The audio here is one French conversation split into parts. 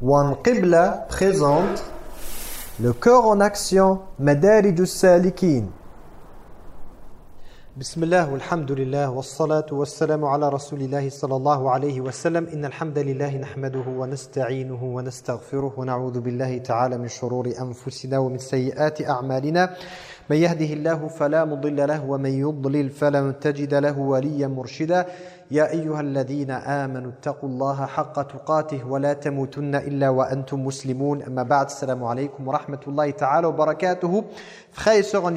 Wan Qibla présente le cœur en action Madarij salikin بسم الله والحمد لله والصلاة والسلام على رسول الله صلى الله عليه وسلم إن الحمد لله نحمده ونستعينه ونستغفره ونعوذ بالله تعالى من شرور أنفسنا ومن سيئات أعمالنا من يهده الله فلا مضل له ومن يضلل فلن تجد له وليا مرشدا يا أيها الذين آمنوا اتقوا الله حق تقاته ولا تموتن إلا وأنتم مسلمون. أما بعد السلام عليكم ورحمة الله تعالى وبركاته. Frères et sœurs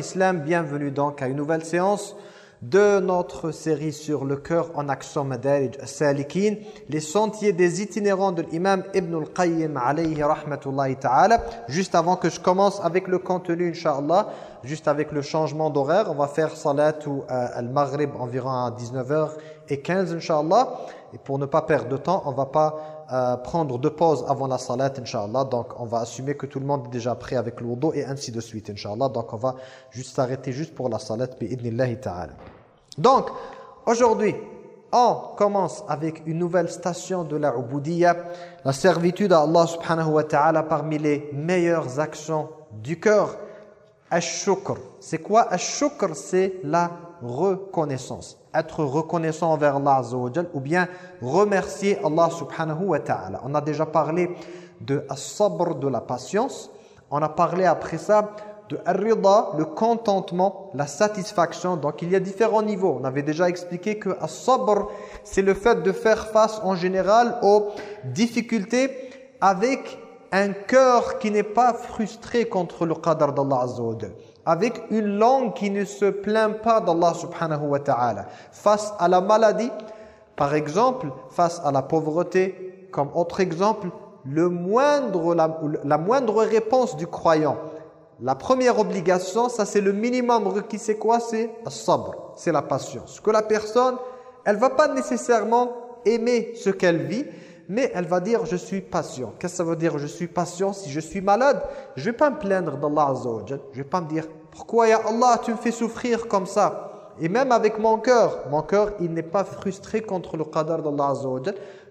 bienvenue donc à une nouvelle séance. De notre série sur le cœur en action Madarij Salikin, les sentiers des itinérants de l'imam Ibn al-Qayyim alayhi rahmatullahi ta'ala. Juste avant que je commence avec le contenu, inshallah, juste avec le changement d'horaire, on va faire salat ou euh, al-maghrib environ à 19h15 inshallah. Et pour ne pas perdre de temps, on va pas euh, prendre de pause avant la salat, inshallah. Donc, on va assumer que tout le monde est déjà prêt avec wudu et ainsi de suite, inshallah. Donc, on va juste s'arrêter juste pour la salat, bi'idnillahi ta'ala. Donc, aujourd'hui, on commence avec une nouvelle station de la ubudiyya, la servitude à Allah subhanahu wa ta'ala parmi les meilleures actions du cœur. Ash-shukr. C'est quoi Ash-shukr? C'est la reconnaissance. Être reconnaissant envers Allah ou bien remercier Allah subhanahu wa ta'ala. On a déjà parlé de as-sabr, de la patience. On a parlé après ça le contentement, la satisfaction. Donc il y a différents niveaux. On avait déjà expliqué que as-sabr, c'est le fait de faire face en général aux difficultés avec un cœur qui n'est pas frustré contre le qadar d'Allah Azza avec une langue qui ne se plaint pas d'Allah subhanahu wa ta'ala. Face à la maladie, par exemple, face à la pauvreté, comme autre exemple, la moindre réponse du croyant. La première obligation, ça c'est le minimum requis, c'est quoi? C'est sabr, c'est la patience. Que la personne, elle va pas nécessairement aimer ce qu'elle vit, mais elle va dire je suis patient. Qu'est-ce que ça veut dire je suis patient? Si je suis malade, je vais pas me plaindre d'Allah Azza wa. Je vais pas me dire pourquoi ya Allah tu me fais souffrir comme ça? Et même avec mon cœur, mon cœur il n'est pas frustré contre le qadar d'Allah Azza.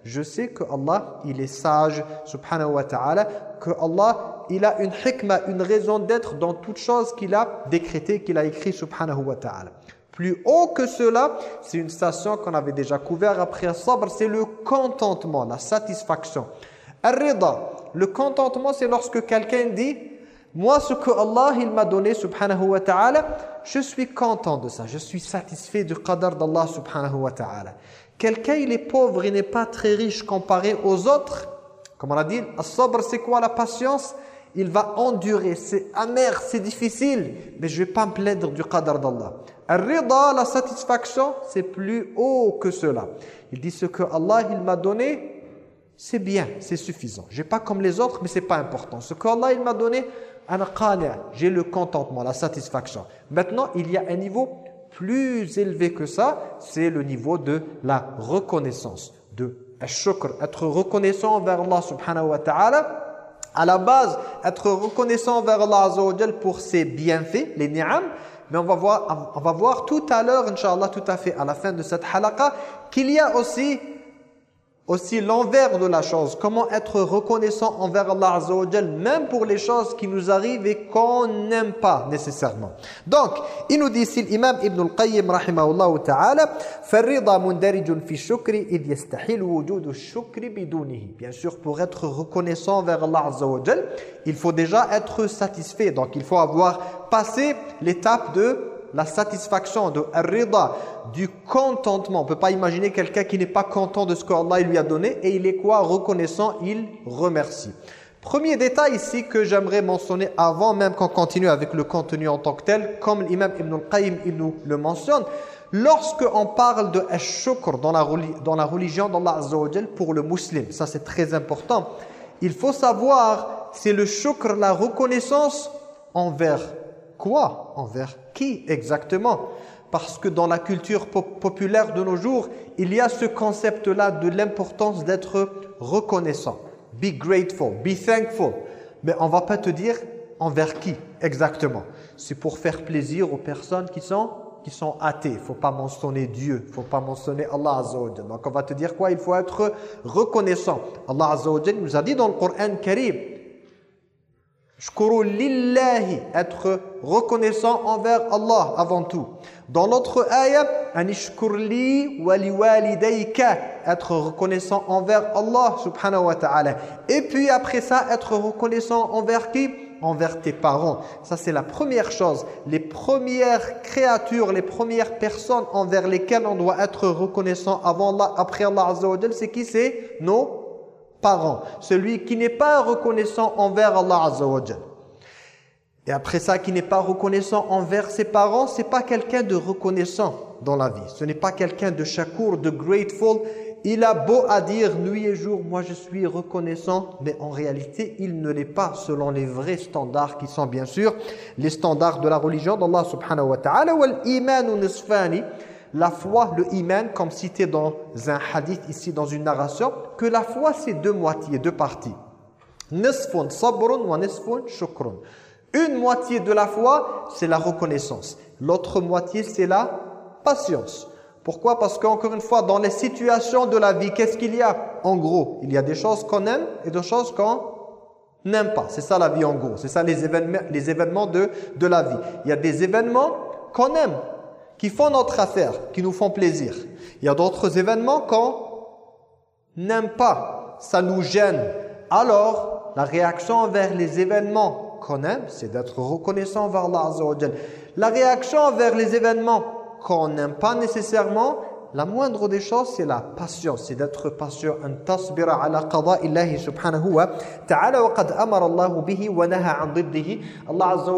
Je sais que Allah il est sage subhanahu wa ta'ala, que Allah il a une hikmah, une raison d'être dans toute chose qu'il a décrété, qu'il a écrit subhanahu wa ta'ala. Plus haut que cela, c'est une station qu'on avait déjà couvert après un sabr, c'est le contentement, la satisfaction. Ar-rida, le contentement c'est lorsque quelqu'un dit moi ce que Allah il m'a donné subhanahu wa ta'ala, je suis content de ça, je suis satisfait du qadar d'Allah subhanahu wa ta'ala. Quelqu'un il est pauvre, il n'est pas très riche comparé aux autres, comme on a dit, as-sabr c'est quoi la patience? Il va endurer, c'est amer, c'est difficile, mais je ne vais pas me plaindre du qadar d'Allah. Ar-rida, la satisfaction, c'est plus haut que cela. Il dit ce que Allah il m'a donné, c'est bien, c'est suffisant. J'ai pas comme les autres, mais c'est pas important. Ce que Allah il m'a donné, j'ai le contentement, la satisfaction. Maintenant, il y a un niveau plus élevé que ça, c'est le niveau de la reconnaissance, de shukr, être reconnaissant envers Allah subhanahu wa ta'ala. À la base, être reconnaissant envers Allah azza wa pour ses bienfaits, les ni'am, mais on va voir, on va voir tout à l'heure, Inch'Allah, tout à fait à la fin de cette halaqa, qu'il y a aussi aussi l'envers de la chose. Comment être reconnaissant envers Allah Azza wa même pour les choses qui nous arrivent et qu'on n'aime pas nécessairement. Donc, il nous dit ici l'imam Ibn al-Qayyim rahimahullah ta'ala فَالرِّضَى مُنْدَرِجٌ فِي الشُّكْرِ إِذْ يَسْتَحِلُ وُجُودُ الشُّكْرِ بِدُونِهِ Bien sûr, pour être reconnaissant envers Allah Azza wa il faut déjà être satisfait. Donc, il faut avoir passé l'étape de la satisfaction, de rida, du contentement. On ne peut pas imaginer quelqu'un qui n'est pas content de ce qu'Allah lui a donné et il est quoi? Reconnaissant, il remercie. Premier détail ici que j'aimerais mentionner avant même qu'on continue avec le contenu en tant que tel, comme l'imam Ibn al-Qayyim nous le mentionne, lorsque on parle de shukr dans la, dans la religion d'Allah pour le musulman, ça c'est très important, il faut savoir c'est le shukr, la reconnaissance envers quoi Envers qui exactement? Parce que dans la culture populaire de nos jours, il y a ce concept-là de l'importance d'être reconnaissant. Be grateful, be thankful. Mais on va pas te dire envers qui exactement. C'est pour faire plaisir aux personnes qui sont qui sont athées. Il faut pas mentionner Dieu, il faut pas mentionner Allah Azza Donc on va te dire quoi? Il faut être reconnaissant. Allah Azza nous a dit dans le Coran Karim, Shkuru lillahi, être reconnaissant envers Allah avant tout. Dans l'autre ayah, anishkurli waliwalidayka, être reconnaissant envers Allah subhanahu wa ta'ala. Et puis après ça, être reconnaissant envers qui? Envers tes parents. Ça, c'est la première chose. Les premières créatures, les premières personnes envers lesquelles on doit être reconnaissant avant Allah, après Allah Azza wa c'est qui? C'est Nos parents. Celui qui n'est pas reconnaissant envers Allah Azza wa Et après ça, qui n'est pas reconnaissant envers ses parents, c'est pas quelqu'un de reconnaissant dans la vie. Ce n'est pas quelqu'un de chakour, de grateful, il a beau à dire nuit et jour, moi je suis reconnaissant, mais en réalité, il ne l'est pas selon les vrais standards qui sont bien sûr les standards de la religion d'Allah subhanahu wa ta'ala. La foi, le iman, comme cité dans un hadith ici, dans une narration, que la foi c'est deux moitiés, deux parties. Nisfun sabrun wa nisfun shukrun. Une moitié de la foi, c'est la reconnaissance. L'autre moitié, c'est la patience. Pourquoi? Parce qu'encore une fois, dans les situations de la vie, qu'est-ce qu'il y a? En gros, il y a des choses qu'on aime et des choses qu'on n'aime pas. C'est ça la vie en gros. C'est ça les événements, les événements de, de la vie. Il y a des événements qu'on aime, qui font notre affaire, qui nous font plaisir. Il y a d'autres événements qu'on n'aime pas. Ça nous gêne. Alors, la réaction envers les événements qu'on aime, c'est d'être reconnaissant vers Allah La réaction envers les événements qu'on n'aime pas nécessairement, la moindre des choses, c'est la patience, c'est d'être patient. Wa qad amara Allah azza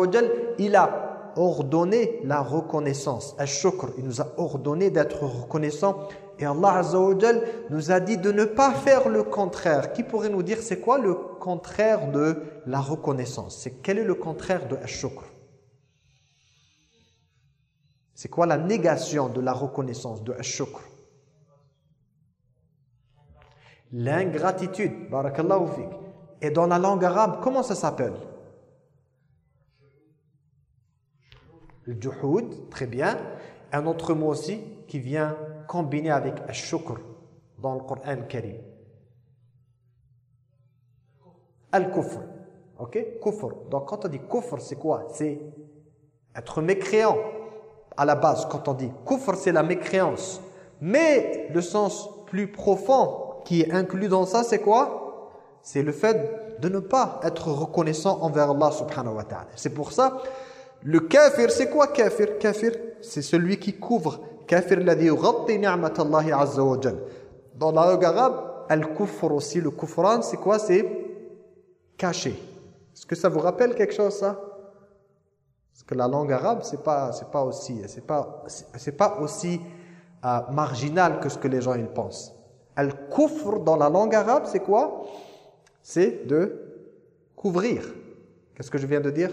a ordonné la reconnaissance, al-shukr. Il nous a ordonné d'être reconnaissant. Et Allah nous a dit de ne pas faire le contraire. Qui pourrait nous dire c'est quoi le contraire de la reconnaissance? C'est quel est le contraire de al-shukr c'est quoi la négation de la reconnaissance, de shukr L'ingratitude, barakallahu fik. Et dans la langue arabe, comment ça s'appelle? Le juhud, très bien. Un autre mot aussi qui vient combiner avec shukr dans le Coran Karim. Al-kufr. Ok? Kufr. Donc quand on dit kufr, c'est quoi? C'est être mécréant à la base, quand on dit kufr, c'est la mécréance. Mais le sens plus profond qui est inclus dans ça, c'est quoi? C'est le fait de ne pas être reconnaissant envers Allah subhanahu wa ta'ala. C'est pour ça, le kafir, c'est quoi kafir? Kafir, c'est celui qui couvre. Kafir ladhi yughatti ni'matallahi azza Dans la langue arabe, al-kufr aussi, le kufran, c'est quoi? C'est caché. Est-ce que ça vous rappelle quelque chose ça? Parce que la langue arabe, c'est pas, c'est pas aussi, c'est pas, c'est pas aussi euh, marginal que ce que les gens ils pensent. Al-kufr dans la langue arabe, c'est quoi? C'est de couvrir. Qu'est-ce que je viens de dire?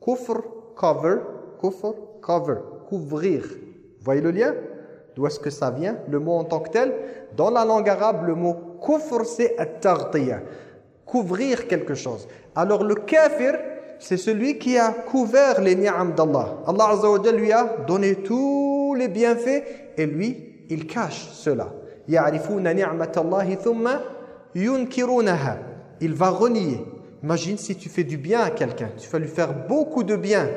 Kufr, cover, kufr, cover, couvrir. Vous voyez le lien D'où est-ce que ça vient Le mot en tant que tel Dans la langue arabe, le mot kufr, c'est at Couvrir quelque chose. Alors le kafir, c'est celui qui a couvert les ni'am d'Allah. Allah Azza wa lui a donné tous les bienfaits et lui, il cache cela. يَعْرِفُونَ نِعْمَةَ اللَّهِ ثُمَّ يُنْكِرُونَهَا Il va renier. Imagine si tu fais du bien à quelqu'un, tu vas lui faire beaucoup de bien.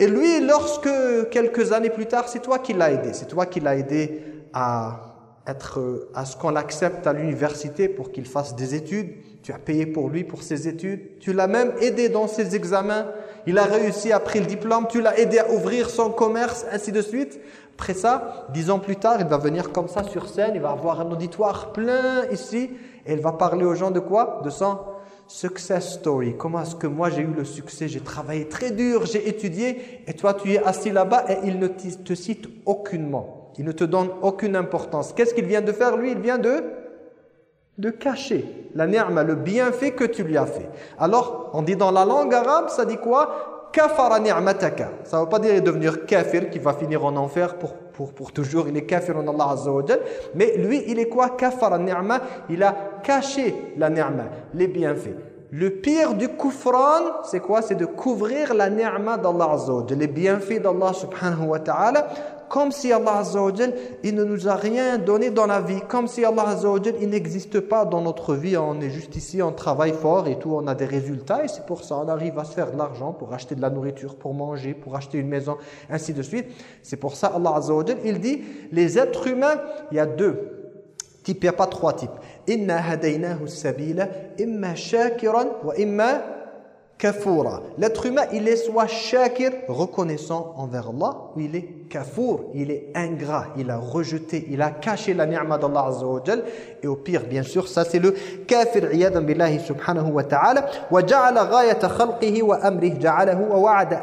Et lui, lorsque quelques années plus tard, c'est toi qui l'as aidé. C'est toi qui l'as aidé à être, à ce qu'on l'accepte à l'université pour qu'il fasse des études. Tu as payé pour lui, pour ses études. Tu l'as même aidé dans ses examens. Il a réussi après le diplôme. Tu l'as aidé à ouvrir son commerce, ainsi de suite. Après ça, dix ans plus tard, il va venir comme ça sur scène. Il va avoir un auditoire plein ici. Et il va parler aux gens de quoi? De son success story. Comment est-ce que moi j'ai eu le succès? J'ai travaillé très dur, j'ai étudié. Et toi, tu es assis là-bas et il ne te cite aucunement. Il ne te donne aucune importance. Qu'est-ce qu'il vient de faire lui? Il vient de de cacher la ni'ma, le bienfait que tu lui as fait. Alors, on dit dans la langue arabe, ça dit quoi? Kafara ni'mataka. Ça ne veut pas dire devenir kafir, qui va finir en enfer pour, pour, pour toujours. Il est kafir en Allah Azza wa Mais lui, il est quoi? Kafara ni'ma. Il a caché la ni'ma, les bienfaits. Le pire du kufran, c'est quoi? C'est de couvrir la ni'ma d'Allah Azza les bienfaits d'Allah subhanahu wa ta'ala, comme si Allah Azza il ne nous a rien donné dans la vie, comme si Allah Azza il n'existe pas dans notre vie, on est juste ici, on travaille fort et tout, on a des résultats et c'est pour ça on arrive à se faire de l'argent pour acheter de la nourriture, pour manger, pour acheter une maison, ainsi de suite. C'est pour ça Allah Azza il dit, les êtres humains, il y a deux types, il n'y a pas trois types. Hadaynahu sabila imma shakiran wa imma kafura. L'être humain, il est soit shakir, reconnaissant envers Allah, ou il est kafour, il est ingrat, il a rejeté, il a caché la ni'ma d'Allah Azza wa Et au pire, bien sûr, ça c'est le kafir, iyadan billahi subhanahu wa ta'ala. Wa ja'ala ghayata khalqihi wa amrih ja'alahu wa wa'ada.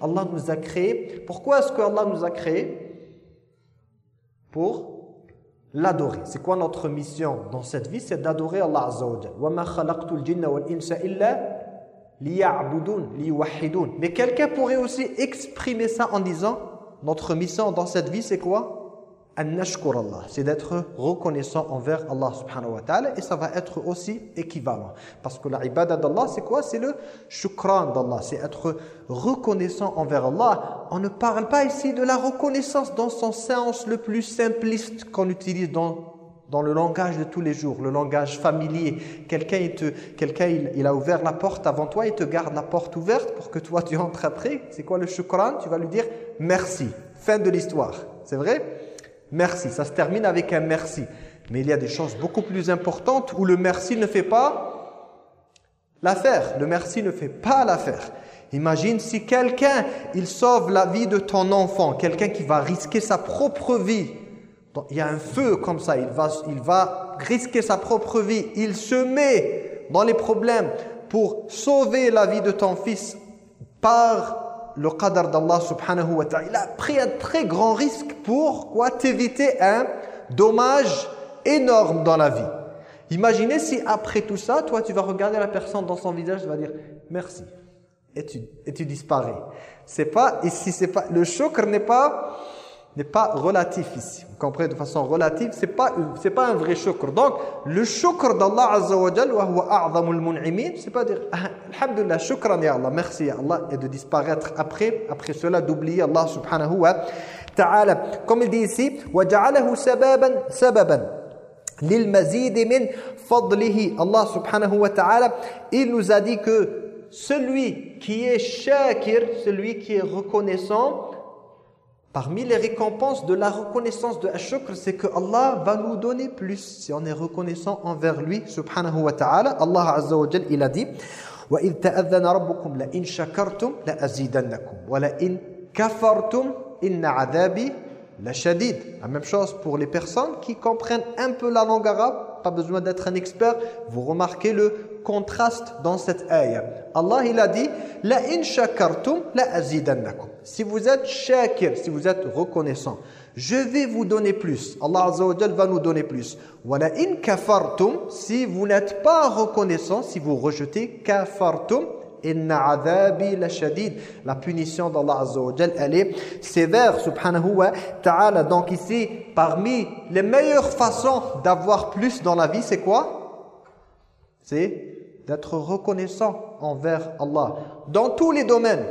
Allah nous a créé. Pourquoi est-ce que Allah nous a créé Pour l'adorer. C'est quoi notre mission dans cette vie? C'est d'adorer Allah Azza wa Mais quelqu'un pourrait aussi exprimer ça en disant notre mission dans cette vie c'est quoi? C'est d'être reconnaissant envers Allah subhanahu wa ta'ala et ça va être aussi équivalent. Parce que la ibadah d'Allah, c'est quoi? C'est le shukran d'Allah, c'est être reconnaissant envers Allah. On ne parle pas ici de la reconnaissance dans son sens le plus simpliste qu'on utilise dans dans le langage de tous les jours, le langage familier. Quelqu'un il, quelqu'un il, il, a ouvert la porte avant toi, il te garde la porte ouverte pour que toi tu entres après. C'est quoi le shukran? Tu vas lui dire merci. Fin de l'histoire. C'est vrai? Merci, ça se termine avec un merci. Mais il y a des choses beaucoup plus importantes où le merci ne fait pas l'affaire. Le merci ne fait pas l'affaire. Imagine si quelqu'un, il sauve la vie de ton enfant, quelqu'un qui va risquer sa propre vie. Il y a un feu comme ça, il va, il va risquer sa propre vie. Il se met dans les problèmes pour sauver la vie de ton fils par le qadar d'Allah subhanahu wa ta'ala. Il a pris un très grand risque pour quoi t'éviter un dommage énorme dans la vie. Imaginez si après tout ça, toi tu vas regarder la personne dans son visage, tu vas dire merci et tu, et tu disparais. C'est pas ici, c'est pas le choc n'est pas n'est pas relatif ici. Vous comprenez de façon relative, c'est pas c'est pas un vrai shukr. Donc le shukr d'Allah Azza wa mun'imin, c'est pas dire ah, alhamdulillah shukran ya Allah, merci ya Allah et de disparaître après après cela d'oublier Allah subhanahu wa ta'ala. Comme il dit ici, sababan sababan lil mazid min fadlihi. Allah subhanahu wa ta'ala, il nous a dit que celui qui est shakir, celui qui est reconnaissant Parmi les récompenses de la reconnaissance de Ashukr, c'est que Allah va nous donner plus si on est reconnaissant envers lui, subhanahu wa ta'ala. Allah Azza wa Jal, il a dit وَإِذْ تَأَذَّنَ رَبُّكُمْ لَإِنْ شَكَرْتُمْ لَأَزِيدَنَّكُمْ وَلَإِنْ كَفَرْتُمْ إِنَّ عَذَابِي لَشَدِيدٌ La même chose pour les personnes qui comprennent un peu la langue arabe, pas besoin d'être un expert, vous remarquez le contraste dans cette ayah. Allah il a dit la in shakartum la azidannakum. Si vous êtes shakir, si vous êtes reconnaissant, je vais vous donner plus. Allah Azza wa va nous donner plus. In kafartum, si vous n'êtes pas reconnaissant, si vous rejetez kafartum, inna adhabi la shadid. La punition d'Allah Azza wa elle est sévère subhanahu wa ta'ala. Donc ici parmi les meilleures façons d'avoir plus dans la vie, c'est quoi? C'est d'être reconnaissant envers Allah dans tous les domaines.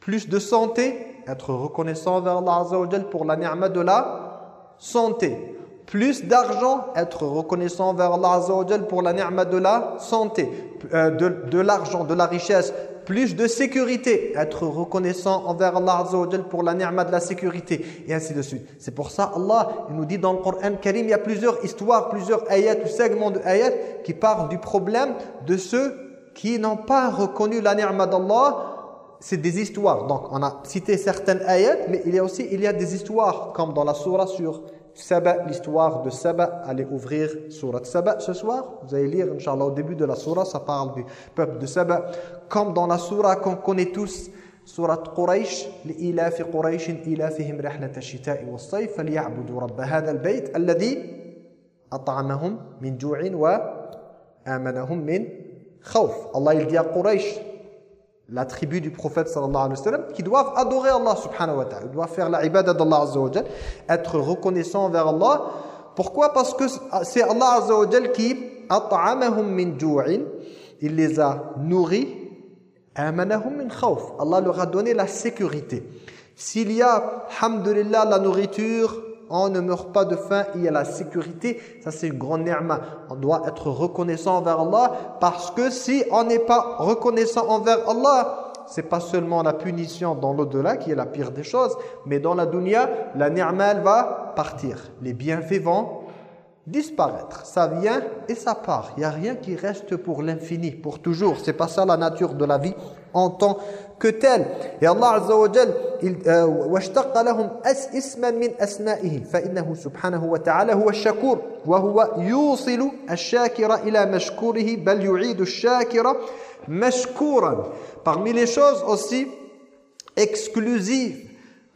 Plus de santé, être reconnaissant envers Allah pour la ni'ma de la santé. Plus d'argent, être reconnaissant envers Allah pour la ni'ma de la santé. Euh, de l'argent, de la richesse, plus de sécurité, être reconnaissant envers Allah Azza pour la ni'ma de la sécurité, et ainsi de suite. C'est pour ça Allah il nous dit dans le Coran Karim, il y a plusieurs histoires, plusieurs ayats ou segments de ayats qui parlent du problème de ceux qui n'ont pas reconnu la ni'ma d'Allah. C'est des histoires. Donc on a cité certaines ayats, mais il y a aussi il y a des histoires, comme dans la surah sur Saba, l'histoire de Saba, allez ouvrir Surat Saba ce soir. Vous allez lire, Inch'Allah, au début de la Surah, ça parle du peuple de Saba. Comme dans la Surah qu'on connaît tous, Surat Quraysh, لإلاف قريش إلافهم رحلة الشتاء والصيف فليعبدوا رب هذا البيت الذي أطعمهم من جوع وآمنهم من خوف. Allah il dit à Quraysh, la tribu du prophète sallallahu alayhi wa sallam, qui doivent adorer Allah subhanahu wa ta'ala, doivent faire la ibadah d'Allah azza wa être reconnaissants envers Allah. Pourquoi? Parce que c'est Allah azza wa qui at'amahum min il les a nourris amanahum min khawf. Allah leur a donné la sécurité. S'il y a hamdulillah la nourriture, on ne meurt pas de faim, il y a la sécurité. Ça, c'est une grande ni'ma. On doit être reconnaissant envers Allah parce que si on n'est pas reconnaissant envers Allah, c'est pas seulement la punition dans l'au-delà qui est la pire des choses, mais dans la dunya, la ni'ma, elle va partir. Les bienfaits vont disparaître. Ça vient et ça part. Il n'y a rien qui reste pour l'infini, pour toujours. C'est pas ça la nature de la vie en tant que telle. Et Allah Azza wa Jal, il واشتق لهم اسما من اسمائه فانه سبحانه وتعالى هو الشكور وهو يوصل الشاكر إلى مشكوره بل يعيد الشاكر مشكورا. Parmi les choses aussi exclusives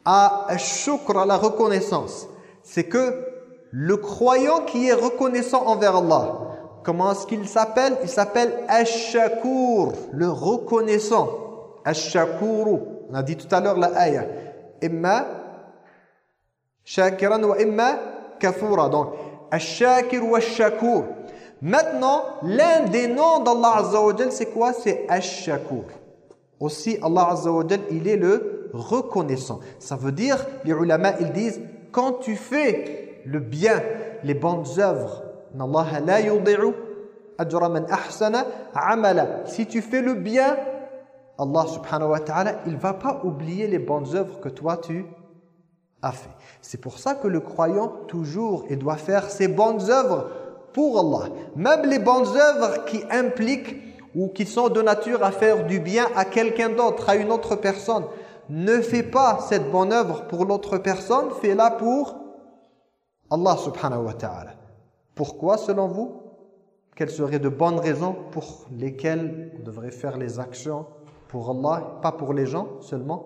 à shukr, à la reconnaissance, c'est que le croyant qui est reconnaissant envers Allah, comment est-ce qu'il s'appelle Il s'appelle Ash-Shakur, le reconnaissant. Ash-Shakuru. On a dit tout à l'heure la ayah. Imma shakiran wa imma kafura. Donc, Ash-Shakir wa Ash-Shakur. Maintenant, l'un des noms d'Allah Azza wa c'est quoi? C'est Ash-Shakur. Aussi, Allah Azza wa il est le reconnaissant. Ça veut dire, les ulama, ils disent, quand tu fais le bien, les bonnes œuvres. Si tu fais le bien, Allah subhanahu wa ta'ala, il va pas oublier les bonnes œuvres que toi tu as fait. C'est pour ça que le croyant toujours il doit faire ses bonnes œuvres pour Allah. Même les bonnes œuvres qui impliquent ou qui sont de nature à faire du bien à quelqu'un d'autre, à une autre personne. Ne fais pas cette bonne œuvre pour l'autre personne, fais-la pour Allah subhanahu wa ta'ala. Pourquoi selon vous? Quelles seraient de bonnes raisons pour lesquelles on devrait faire les actions pour Allah, pas pour les gens seulement.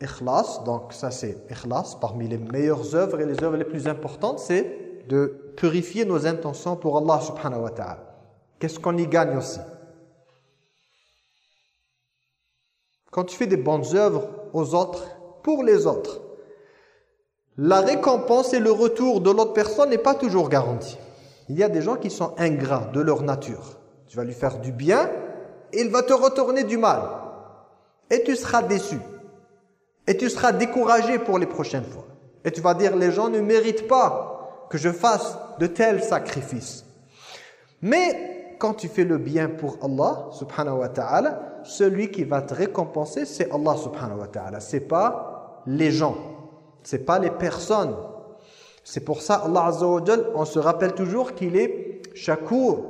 Ikhlas, donc ça c'est ikhlas, parmi les meilleures œuvres et les œuvres les plus importantes, c'est de purifier nos intentions pour Allah subhanahu wa ta'ala. Qu'est-ce qu'on y gagne aussi? Quand tu fais des bonnes œuvres aux autres, pour les autres, la récompense et le retour de l'autre personne n'est pas toujours garanti. Il y a des gens qui sont ingrats de leur nature. Tu vas lui faire du bien, et il va te retourner du mal. Et tu seras déçu. Et tu seras découragé pour les prochaines fois. Et tu vas dire, les gens ne méritent pas que je fasse de tels sacrifices. Mais quand tu fais le bien pour Allah, subhanahu wa ta'ala, celui qui va te récompenser, c'est Allah subhanahu wa ta'ala. C'est pas les gens. C'est pas les personnes. C'est pour ça, Allah azza wa on se rappelle toujours qu'il est shakur,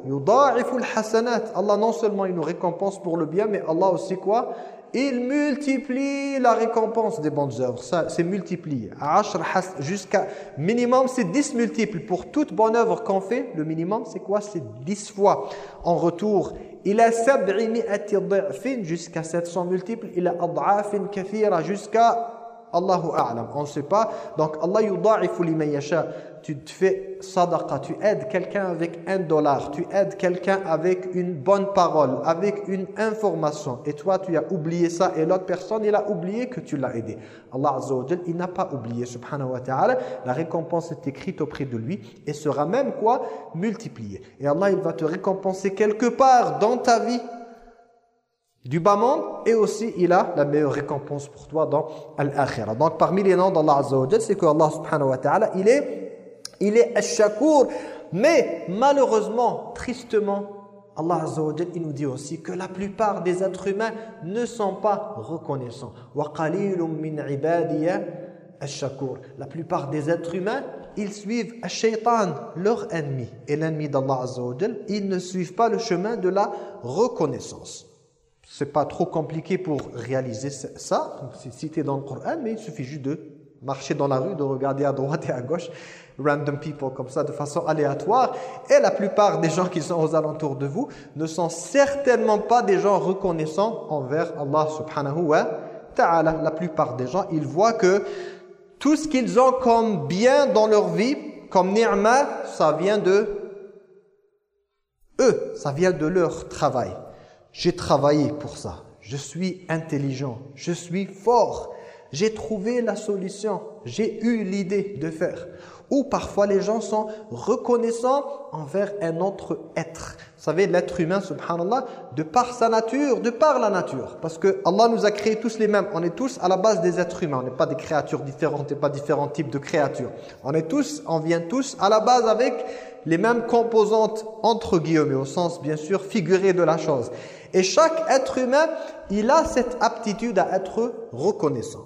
hasanat. Allah non seulement il nous récompense pour le bien, mais Allah aussi quoi? Il multiplie la récompense des bonnes œuvres. Ça, c'est multiplié. Jusqu'à minimum, c'est 10 multiples. Pour toute bonne œuvre qu'on fait, le minimum, c'est quoi? C'est 10 fois. En retour, il a 700 jusqu'à 700 multiples. Il a ad'afin kathira jusqu'à Allahu a'lam. On ne sait pas. Donc, Allah yudha'ifu liman yasha tu fais sadaqa, tu aides quelqu'un avec un dollar, tu aides quelqu'un avec une bonne parole, avec une information, et toi tu as oublié ça, et l'autre personne, il a oublié que tu l'as aidé. Allah Azza il n'a pas oublié, subhanahu wa ta'ala, la récompense est écrite auprès de lui, et sera même quoi Multipliée. Et Allah, il va te récompenser quelque part dans ta vie, du bas monde et aussi il a la meilleure récompense pour toi dans l'akhirah. Donc parmi les noms d'Allah Azza wa c'est que Allah subhanahu wa ta'ala il est il est Ash-Shakur. Mais malheureusement, tristement, Allah Azza wa il nous dit aussi que la plupart des êtres humains ne sont pas reconnaissants. La plupart des êtres humains, ils suivent Ash-Shaytan, leur ennemi. Et l'ennemi d'Allah Azza wa ils ne suivent pas le chemin de la reconnaissance. C'est pas trop compliqué pour réaliser ça. C'est cité dans le Coran, mais il suffit juste de marcher dans la rue, de regarder à droite et à gauche random people comme ça de façon aléatoire et la plupart des gens qui sont aux alentours de vous ne sont certainement pas des gens reconnaissants envers Allah subhanahu wa ta'ala. La plupart des gens, ils voient que tout ce qu'ils ont comme bien dans leur vie, comme ni'ma, ça vient de eux, ça vient de leur travail. J'ai travaillé pour ça. Je suis intelligent, je suis fort. J'ai trouvé la solution. J'ai eu l'idée de faire. Ou parfois les gens sont reconnaissants envers un autre être. Vous savez, l'être humain, subhanallah, de par sa nature, de par la nature. Parce que Allah nous a créés tous les mêmes. On est tous à la base des êtres humains. On n'est pas des créatures différentes et pas différents types de créatures. On est tous, on vient tous à la base avec les mêmes composantes entre guillemets, au sens bien sûr figuré de la chose. Et chaque être humain, il a cette aptitude à être reconnaissant.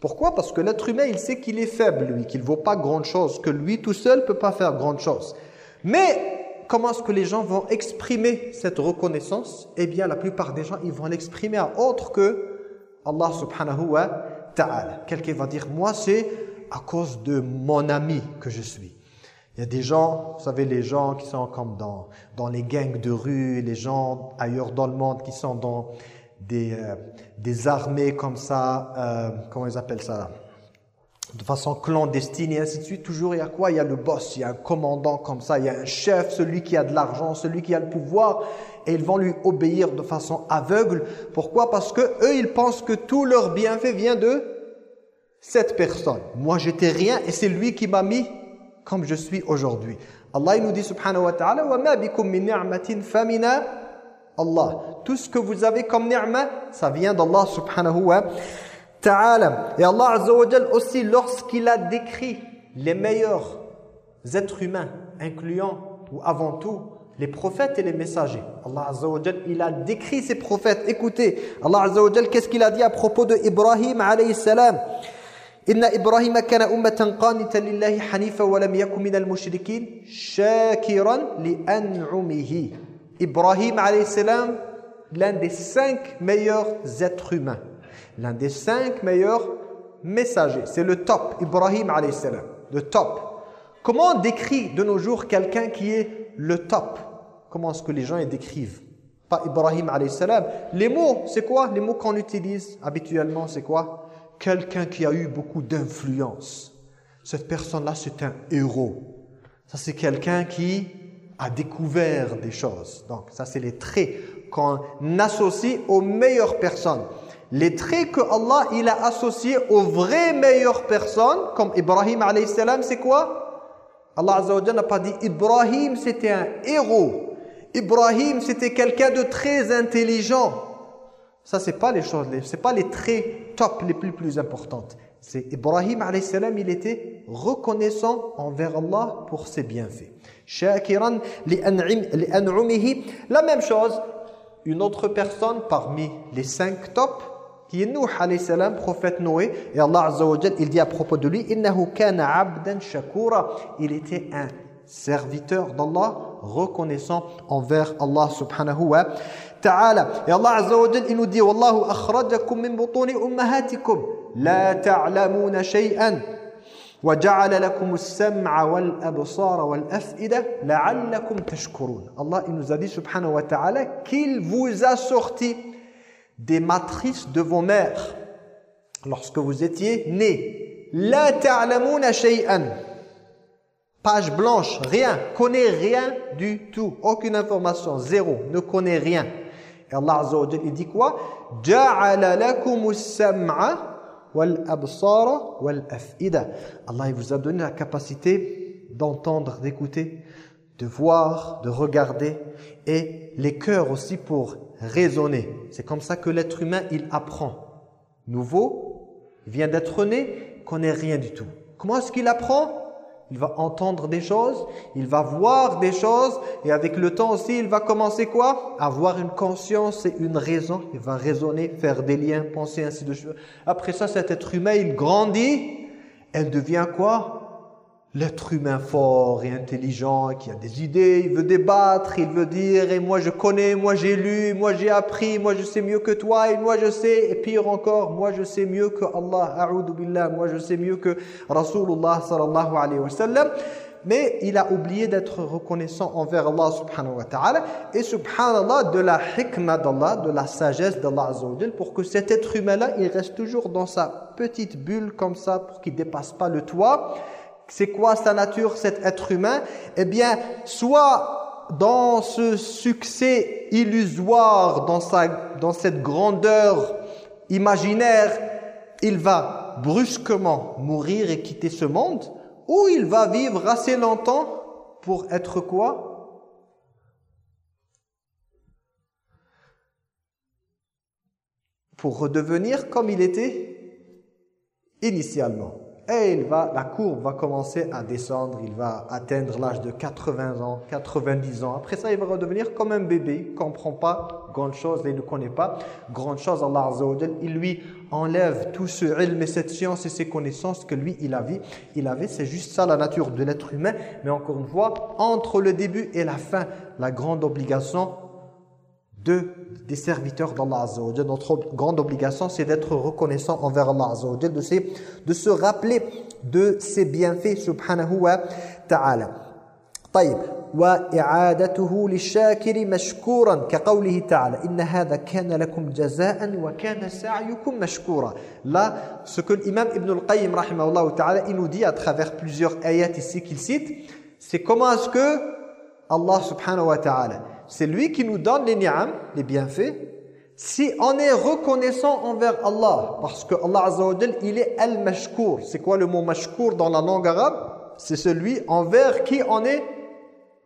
Pourquoi? Parce que l'être humain, il sait qu'il est faible, lui, qu'il ne vaut pas grand-chose, que lui tout seul ne peut pas faire grand-chose. Mais comment est-ce que les gens vont exprimer cette reconnaissance? Eh bien, la plupart des gens, ils vont l'exprimer à autre que Allah subhanahu wa ta'ala. Quelqu'un va dire, moi c'est à cause de mon ami que je suis. Il y a des gens, vous savez, les gens qui sont comme dans, dans les gangs de rue, les gens ailleurs dans le monde qui sont dans des, euh, des armées comme ça, euh, comment ils appellent ça de façon clandestine et ainsi de suite. Toujours, il y a quoi? Il y a le boss, il y a un commandant comme ça, il y a un chef, celui qui a de l'argent, celui qui a le pouvoir, et ils vont lui obéir de façon aveugle. Pourquoi? Parce que eux, ils pensent que tout leur bienfait vient de cette personne. Moi, j'étais rien et c'est lui qui m'a mis comme je suis aujourd'hui. Allah nous dit subhanahu wa ta'ala wa ma bikum min Allah. Tout ce que vous avez comme ni'ma, ça vient d'Allah subhanahu wa ta'ala. Et Allah azza aussi lorsqu'il a décrit les meilleurs êtres humains, incluant ou avant tout les prophètes et les messagers. Allah azza il a décrit ces prophètes. Écoutez, Allah azza qu'est-ce qu'il a dit à propos de Ibrahim alayhi salam? إن إبراهيم كان أمة قانتا لله حنيفا ولم يكن من المشركين شاكرا لأنعمه Ibrahim alayhi salam, l'un des cinq meilleurs êtres humains, l'un des cinq meilleurs messagers. C'est le top, Ibrahim alayhi salam, le top. Comment on décrit de nos jours quelqu'un qui est le top Comment est-ce que les gens y décrivent Pas Ibrahim alayhi salam. Les mots, c'est quoi Les mots qu'on utilise habituellement, c'est quoi Quelqu'un qui a eu beaucoup d'influence. Cette personne-là, c'est un héros. Ça, c'est quelqu'un qui a découvert des choses. Donc ça c'est les traits qu'on associe aux meilleures personnes. Les traits que Allah il a associés aux vraies meilleures personnes, comme Ibrahim salam, c'est quoi? Allah azza n'a pas dit Ibrahim c'était un héros. Ibrahim c'était quelqu'un de très intelligent. Ça c'est pas les choses, c'est pas les traits top les plus plus importantes. C'est Ibrahim salam, il était reconnaissant envers Allah pour ses bienfaits. Shakiran li'an'umihi. La même chose, une autre personne parmi les cinq tops, qui est Nuh alayhi salam, prophète Noé. Et Allah azza wa il dit à propos de lui, innahu kana abdan shakura. Il était un serviteur d'Allah, reconnaissant envers Allah subhanahu wa ta'ala. تعالى. يا الله عز وجل إنه دي والله أخرجكم من بطون أمهاتكم. لا تعلمون شيئا. وجعل لكم السمع والأبصار والأفئدة لعلكم تشكرون. الله إنه زادي سبحانه وتعالى كيل فوزا سورتي دي ماتريس دو فو مير lorsque vous étiez لا تعلمون شيئا. Page blanche rien. Connaît rien du tout. Aucune information. Zéro. Ne connaît rien. Allah Azza wa Jal, il dit quoi? Allah il vous a donné la capacité d'entendre, d'écouter, de voir, de regarder et les cœurs aussi pour raisonner. C'est comme ça que l'être humain, il apprend. Nouveau, il vient d'être né, connaît rien du tout. Comment est-ce qu'il apprend? Il va entendre des choses, il va voir des choses, et avec le temps aussi, il va commencer quoi? Avoir une conscience et une raison. Il va raisonner, faire des liens, penser ainsi de suite. Après ça, cet être humain, il grandit, elle devient quoi? L'être humain fort et intelligent qui a des idées, il veut débattre, il veut dire et moi je connais, moi j'ai lu, moi j'ai appris, moi je sais mieux que toi et moi je sais et pire encore, moi je sais mieux que Allah, billah, moi je sais mieux que Rasulullah sallallahu alayhi wa sallam. Mais il a oublié d'être reconnaissant envers Allah subhanahu wa ta'ala et subhanallah de la hikmah d'Allah, de la sagesse d'Allah pour que cet être humain-là, il reste toujours dans sa petite bulle comme ça pour qu'il dépasse pas le toit c'est quoi sa nature, cet être humain? Eh bien, soit dans ce succès illusoire, dans, cette grandeur imaginaire, il va brusquement mourir et quitter ce monde, ou il va vivre assez longtemps pour être quoi? Pour redevenir comme il était initialement. Et il va, la courbe va commencer à descendre, il va atteindre l'âge de 80 ans, 90 ans. Après ça, il va redevenir comme un bébé, il ne comprend pas grande chose, il ne connaît pas grande chose. Allah Azza il lui enlève tout ce ilm et cette science et ces connaissances que lui, il avait. Il avait, c'est juste ça la nature de l'être humain. Mais encore une fois, entre le début et la fin, la grande obligation de, des serviteurs d'Allah Azza Notre grande obligation, c'est d'être reconnaissant envers Allah Azza de, de se rappeler de ses bienfaits, subhanahu wa ta'ala. طيب وإعادته للشاكر مشكورا كقوله تعالى إن هذا كان لكم جزاء وكان سعيكم مشكورا Là, ce que l'imam Ibn al-Qayyim rahimahullah ta'ala, il nous dit à travers plusieurs ayats ici qu'il cite, c'est comment est-ce que Allah subhanahu wa ta'ala c'est lui qui nous donne les ni'am, les bienfaits, si on est reconnaissant envers Allah, parce que Allah Azza wa il est al-mashkour. C'est quoi le mot mashkour dans la langue arabe? C'est celui envers qui on est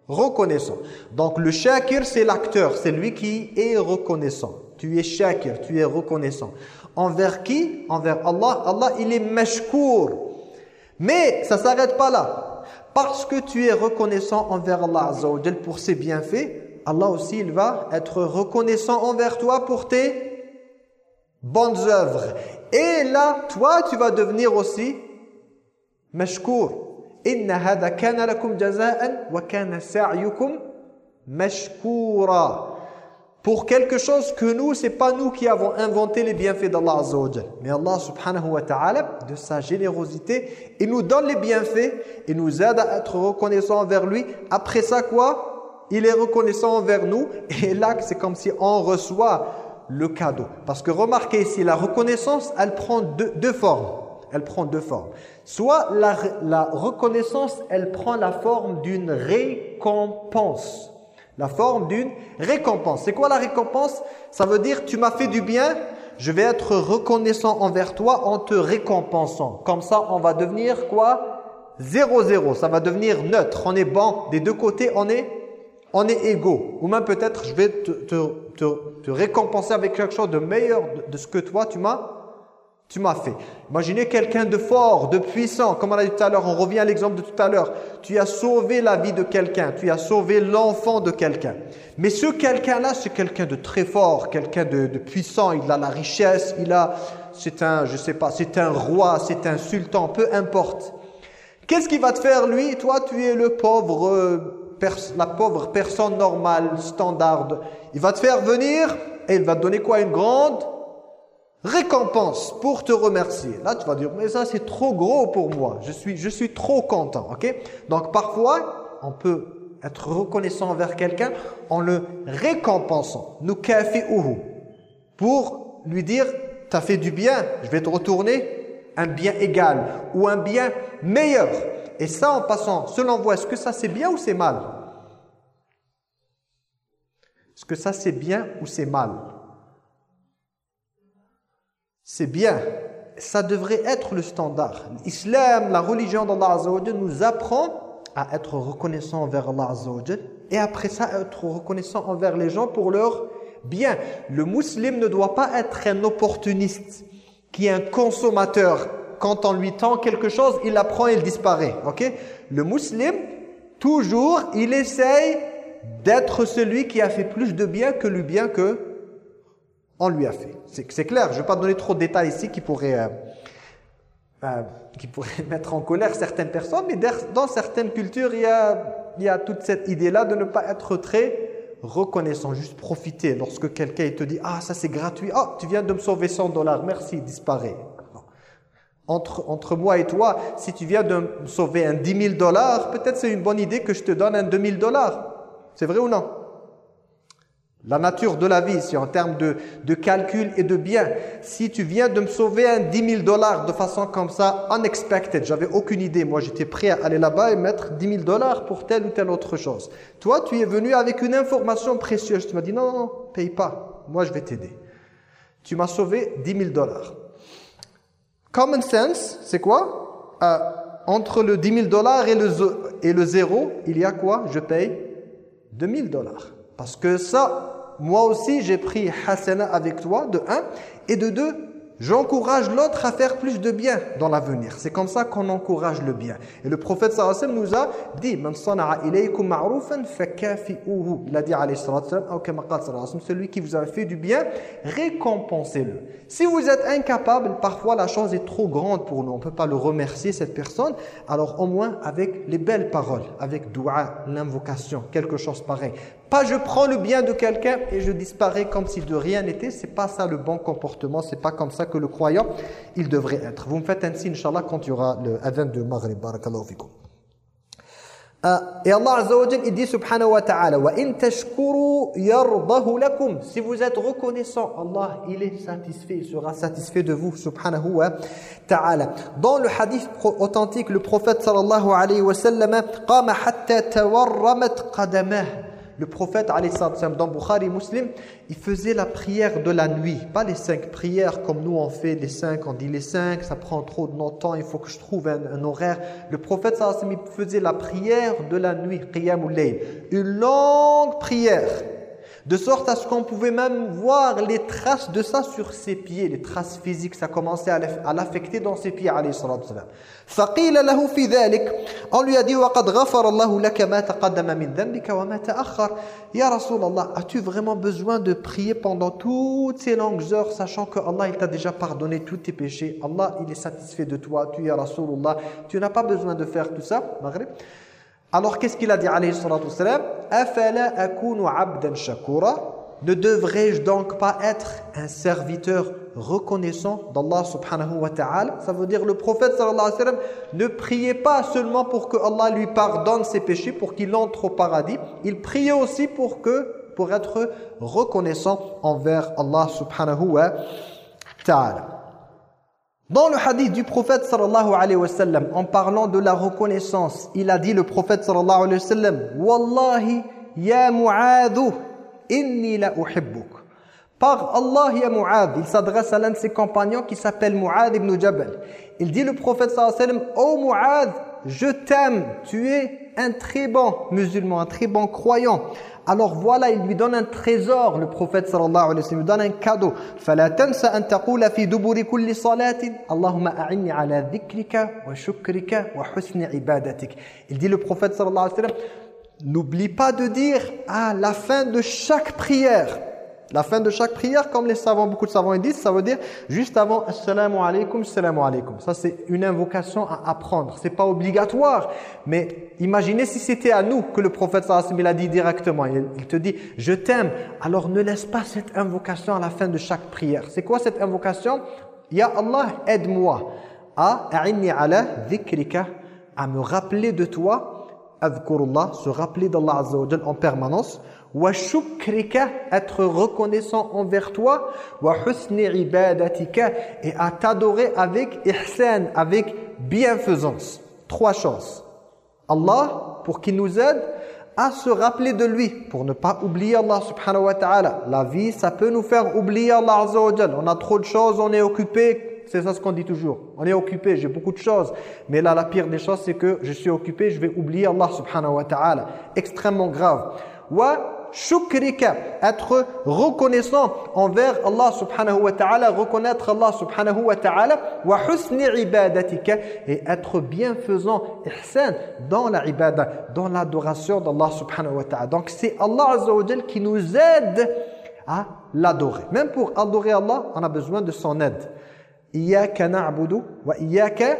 reconnaissant. Donc le shakir, c'est l'acteur, c'est lui qui est reconnaissant. Tu es shakir, tu es reconnaissant. Envers qui? Envers Allah. Allah, il est mashkour. Mais ça s'arrête pas là. Parce que tu es reconnaissant envers Allah Azza pour ses bienfaits, Allah aussi, il va être reconnaissant envers toi pour tes bonnes œuvres. Et là, toi, tu vas devenir aussi mashkour. Inna hada kana lakum jaza'an wa kana sa'yukum mashkoura. Pour quelque chose que nous, c'est pas nous qui avons inventé les bienfaits d'Allah Mais Allah subhanahu wa ta'ala, de sa générosité, il nous donne les bienfaits, il nous aide à être reconnaissants envers lui. Après ça, quoi? Il est reconnaissant envers nous et là c'est comme si on reçoit le cadeau. Parce que remarquez ici, la reconnaissance, elle prend deux, formes. Elle prend deux formes. Soit la, la reconnaissance, elle prend la forme d'une récompense. La forme d'une récompense. C'est quoi la récompense? Ça veut dire, tu m'as fait du bien, je vais être reconnaissant envers toi en te récompensant. Comme ça, on va devenir quoi? 0-0. Ça va devenir neutre. On est bon. Des deux côtés, on est on est égaux. Ou même peut-être je vais te, récompenser avec quelque chose de meilleur de, ce que toi tu m'as tu m'as fait. Imaginez quelqu'un de fort, de puissant, comme on a dit tout à l'heure, on revient à l'exemple de tout à l'heure. Tu as sauvé la vie de quelqu'un, tu as sauvé l'enfant de quelqu'un. Mais ce quelqu'un-là, c'est quelqu'un de très fort, quelqu'un de, de, puissant, il a la richesse, il a, c'est un, je sais pas, c'est un roi, c'est un sultan, peu importe. Qu'est-ce qu'il va te faire lui? Toi, tu es le pauvre... La pauvre personne normale, standard, il va te faire venir et il va te donner quoi Une grande récompense pour te remercier. Là, tu vas dire, mais ça, c'est trop gros pour moi. Je suis, je suis trop content. ok? Donc, parfois, on peut être reconnaissant envers quelqu'un en le récompensant. Nous uhu Pour lui dire, tu as fait du bien, je vais te retourner un bien égal ou un bien meilleur. Et ça, en passant, selon vous, est-ce que ça c'est bien ou c'est mal? Est-ce que ça c'est bien ou c'est mal? C'est bien. Ça devrait être le standard. L'islam, la religion d'Allah Azza nous apprend à être reconnaissant envers Allah Azza et après ça, être reconnaissant envers les gens pour leur bien. Le musulman ne doit pas être un opportuniste qui est un consommateur quand on lui tend quelque chose, il la prend et il disparaît. ok? Le musulman, toujours, il essaye d'être celui qui a fait plus de bien que le bien que on lui a fait. C'est clair, je ne vais pas donner trop de détails ici qui pourraient, euh, euh, mettre en colère certaines personnes, mais dans certaines cultures, il y a, il y a toute cette idée-là de ne pas être très reconnaissant, juste profiter. Lorsque quelqu'un te dit « Ah, ça c'est gratuit, ah, tu viens de me sauver 100 dollars, merci, disparaît. » entre, moi et toi, si tu viens de me sauver un 10 000 dollars, peut-être c'est une bonne idée que je te donne un 2 000 dollars. C'est vrai ou non? La nature de la vie, c'est en termes de, de calcul et de bien. Si tu viens de me sauver un 10 000 dollars de façon comme ça, unexpected, j'avais aucune idée. Moi, j'étais prêt à aller là-bas et mettre 10 000 dollars pour telle ou telle autre chose. Toi, tu es venu avec une information précieuse. Tu m'as dit, non, non, non, paye pas. Moi, je vais t'aider. Tu m'as sauvé 10 000 dollars. Common sense, c'est quoi? Euh, Entre le 10 000 dollars et le, et zéro, il y a quoi? Je paye 2 000 dollars. Parce que ça, moi aussi, j'ai pris hasana avec toi, de 1. Et de 2, J'encourage l'autre à faire plus de bien dans l'avenir. C'est comme ça qu'on encourage le bien. Et le prophète sallallahu nous a dit Man sana'a ilaykum. Il a dit alayhi sallallahu celui qui vous a fait du bien, récompensez-le. Si vous êtes incapable, parfois la chose est trop grande pour nous, on ne peut pas le remercier cette personne, alors au moins avec les belles paroles, avec dua, l'invocation, quelque chose pareil. Pas je prends le bien de quelqu'un et je disparais comme si de rien n'était. C'est pas ça le bon comportement. C'est pas comme ça que le croyant, il devrait être. Vous me faites ainsi, Inch'Allah, quand il y aura le advent de Maghrib. Euh, et Allah Azza wa il dit subhanahu wa ta'ala wa in tashkuru yardahu lakum si vous êtes reconnaissant Allah il est satisfait il sera satisfait de vous subhanahu wa ta'ala dans le hadith authentique le prophète sallallahu alayhi wa sallam qama hatta tawarramat qadamah le prophète, dans Bukhari Muslim, il faisait la prière de la nuit. Pas les cinq prières comme nous on fait les cinq, on dit les cinq, ça prend trop de temps, il faut que je trouve un, horaire. Le prophète il faisait la prière de la nuit, Une longue prière de sorte à ce qu'on pouvait même voir les traces de ça sur ses pieds, les traces physiques, ça commençait à l'affecter dans ses pieds, alayhi salatu salam. فقيل له في ذلك on lui a dit وقد غفر الله لك ما تقدم من ذنبك وما تأخر يا رسول الله as-tu vraiment besoin de prier pendant toutes ces longues heures sachant que Allah il t'a déjà pardonné tous tes péchés Allah il est satisfait de toi tu ya Rasulullah tu n'as pas besoin de faire tout ça Maghrib alors qu'est-ce qu'il a dit alayhi salatu Afala akunu abdan shakura? Ne devrais-je donc pas être un serviteur reconnaissant d'Allah subhanahu wa ta'ala? Ça veut dire le prophète ne priait pas seulement pour que Allah lui pardonne ses péchés, pour qu'il entre au paradis. Il priait aussi pour que pour être reconnaissant envers Allah subhanahu wa ta'ala. Dans le hadith du prophète sallallahu alayhi wa sallam, en parlant de la reconnaissance, il a dit le prophète sallallahu alayhi wa sallam, Wallahi ya Mu'adhu, inni la uhibbuk. Par Allah ya Mu'adh, il s'adresse à l'un de ses compagnons qui s'appelle Mu'adh ibn Jabal. Il dit le prophète sallallahu alayhi wa sallam, Oh Mu'adh, je t'aime, tu es un très bon musulman, un très bon croyant. Alors voilà, il lui donne un trésor, le prophète sallallahu alayhi wa sallam, lui donne un cadeau. فَلَا تَنْسَ أَن تَقُولَ فِي دُبُرِ كُلِّ صَلَاةٍ اللهم أعني على ذكرك وشكرك وحسن عبادتك. Il dit le prophète sallallahu alayhi wa sallam, n'oublie pas de dire à la fin de chaque prière, la fin de chaque prière, comme les savants, beaucoup de savants disent, ça veut dire juste avant Assalamu alaikum, Assalamu alaikum. Ça, c'est une invocation à apprendre. C'est pas obligatoire, mais imaginez si c'était à nous que le prophète sallallahu alayhi a dit directement. Il, te dit, je t'aime. Alors ne laisse pas cette invocation à la fin de chaque prière. C'est quoi cette invocation? Ya Allah, aide-moi à ala dhikrika, à me rappeler de toi, adhkurullah, se rappeler d'Allah en permanence, wa être reconnaissant envers toi. Wa husni ibadatika et à t'adorer avec ihsan avec bienfaisance. Trois choses. Allah pour qu'il nous aide à se rappeler de lui pour ne pas oublier Allah subhanahu wa ta'ala. La vie ça peut nous faire oublier Allah azza wa on a trop de choses on est occupé. C'est ça ce qu'on dit toujours. On est occupé j'ai beaucoup de choses. Mais là la pire des choses c'est que je suis occupé je vais oublier Allah subhanahu wa ta'ala. Extrêmement grave. Wa shukrika, être reconnaissant envers Allah subhanahu wa ta'ala, reconnaître Allah subhanahu wa ta'ala, wa husni ibadatika, et être bienfaisant, ihsan, dans la ibada, dans l'adoration d'Allah subhanahu wa ta'ala. Donc c'est Allah azza qui nous aide à l'adorer. Même pour adorer Allah, on a besoin de son aide. Iyaka na'budu wa iyaka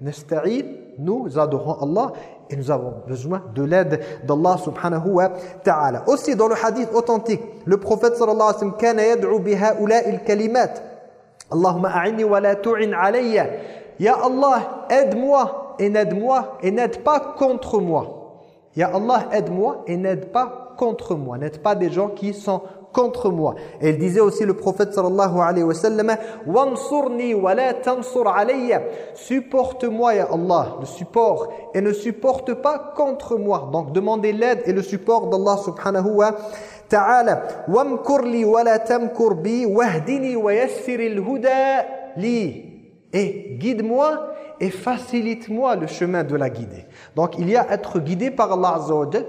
nasta'in. Nous adorons Allah et nous avons besoin de l'aide d'Allah subhanahu wa ta'ala. Aussi dans le hadith authentique, le prophète sallallahu alayhi wa sallam kana yad'u biha'ula'i al-kalimat. Allahumma a'inni wa la tu'in alayya. Ya Allah, aide-moi et n'aide-moi et n'aide pas contre moi. Ya Allah, aide-moi et n'aide pas contre moi. N'aide pas des gens qui sont contre moi. Et il disait aussi le prophète sallallahu alayhi wa sallam wa. Supporte-moi ya Allah, le support et ne supporte pas contre moi. Donc demandez l'aide et le support d'Allah subhanahu wa ta'ala. Wamkur li wa la wahdini wa yassir al-huda li. et guide-moi et facilite-moi le chemin de la guider. Donc il y a être guidé par Allah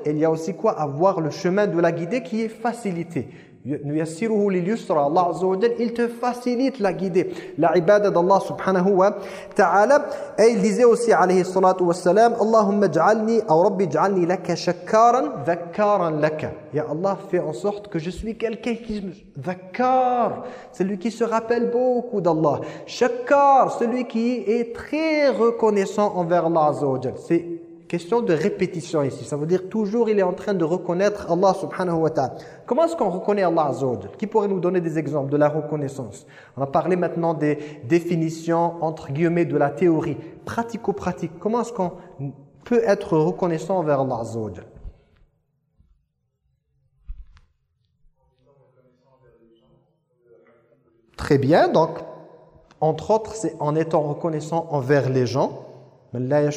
et il y a aussi quoi? Avoir le chemin de la guider qui est facilité. Azza il te facilite la guider. La ibadah d'Allah subhanahu wa ta'ala. Et il disait aussi alayhi salatu wa salam Allahumma ja'alni, ou Rabbi ja'alni laka shakkaran, dhakkaran laka. Ya Allah, fais en sorte que je suis quelqu'un qui dhakkar, celui qui se rappelle beaucoup d'Allah. Shakkar, celui qui est très reconnaissant envers Allah Azza C'est question de répétition ici. Ça veut dire toujours il est en train de reconnaître Allah subhanahu wa ta'ala. Comment est-ce qu'on reconnaît Allah Azza Qui pourrait nous donner des exemples de la reconnaissance? On a parlé maintenant des définitions entre guillemets de la théorie. Pratico-pratique. Comment est-ce qu'on peut être reconnaissant envers Allah Azza Très bien, donc entre autres, c'est en étant reconnaissant envers les gens. La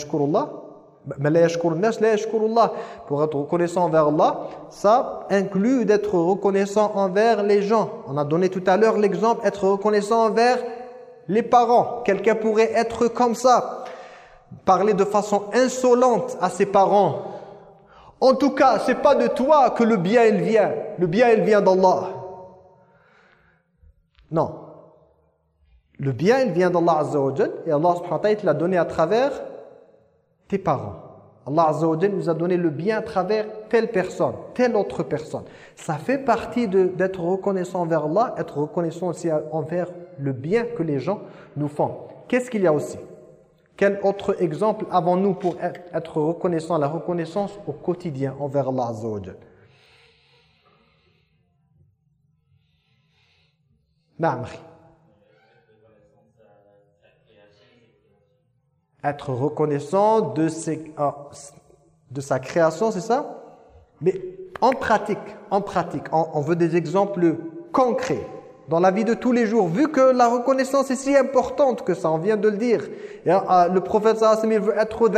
pour être reconnaissant envers Allah, ça inclut d'être reconnaissant envers les gens. On a donné tout à l'heure l'exemple, être reconnaissant envers les parents. Quelqu'un pourrait être comme ça, parler de façon insolente à ses parents. En tout cas, c'est pas de toi que le bien il vient. Le bien il vient d'Allah. Non. Le bien il vient d'Allah Azza wa et Allah subhanahu wa ta'ala l'a donné à travers tes parents. Allah nous a donné le bien à travers telle personne, telle autre personne. Ça fait partie d'être reconnaissant envers Allah, être reconnaissant aussi envers le bien que les gens nous font. Qu'est-ce qu'il y a aussi? Quel autre exemple avons-nous pour être reconnaissant, la reconnaissance au quotidien envers Allah Azza être reconnaissant de, ses, ah, de sa création, c'est ça? Mais en pratique, en pratique, on, veut des exemples concrets dans la vie de tous les jours, vu que la reconnaissance est si importante que ça, on vient de le dire. Et, ah, le prophète sallallahu veut être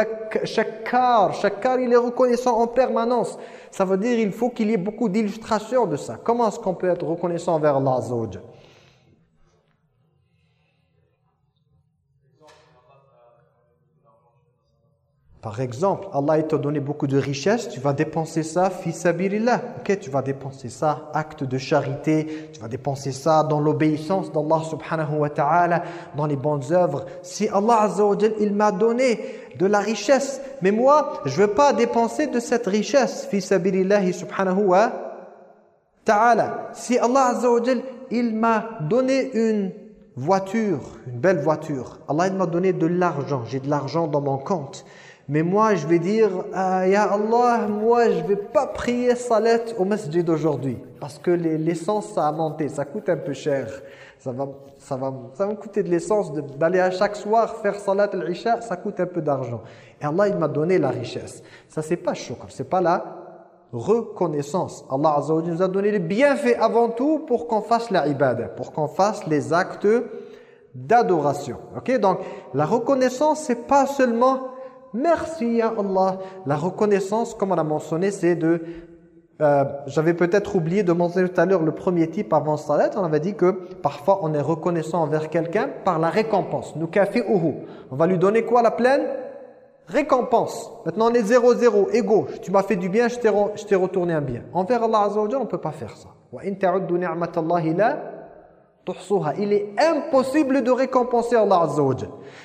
shakar, shakar, il est reconnaissant en permanence. Ça veut dire il faut qu'il y ait beaucoup d'illustrations de ça. Comment est-ce qu'on peut être reconnaissant vers Allah Par exemple, Allah t'a donné beaucoup de richesses, tu vas dépenser ça, fils Ok, tu vas dépenser ça, acte de charité, tu vas dépenser ça dans l'obéissance d'Allah subhanahu wa ta'ala, dans les bonnes œuvres. Si Allah azza il m'a donné de la richesse, mais moi, je veux pas dépenser de cette richesse, fils subhanahu wa ta'ala. Si Allah azza il m'a donné une voiture, une belle voiture. Allah m'a donné de l'argent, j'ai de l'argent dans mon compte. Mais moi, je vais dire, ah, Ya Allah, moi, je vais pas prier salat au masjid aujourd'hui. Parce que l'essence, ça a monté, ça coûte un peu cher. Ça va, ça va, ça va me coûter de l'essence d'aller à chaque soir faire salat al-isha, ça coûte un peu d'argent. Et Allah, il m'a donné la richesse. Ça, c'est pas shukr, c'est pas la reconnaissance. Allah Azza nous a donné le bienfait avant tout pour qu'on fasse la ibadah, pour qu'on fasse les actes d'adoration. Ok Donc, la reconnaissance, c'est pas seulement Merci à Allah. La reconnaissance, comme on a mentionné, c'est de... Euh, j'avais peut-être oublié de mentionner tout à l'heure le premier type avant salat. On avait dit que parfois on est reconnaissant envers quelqu'un par la récompense. Nous café uhu. On va lui donner quoi la pleine Récompense. Maintenant on est 0-0, égaux. Tu m'as fait du bien, je t'ai retourné un bien. Envers Allah Azza on ne peut pas faire ça. Il est impossible de récompenser Allah Azza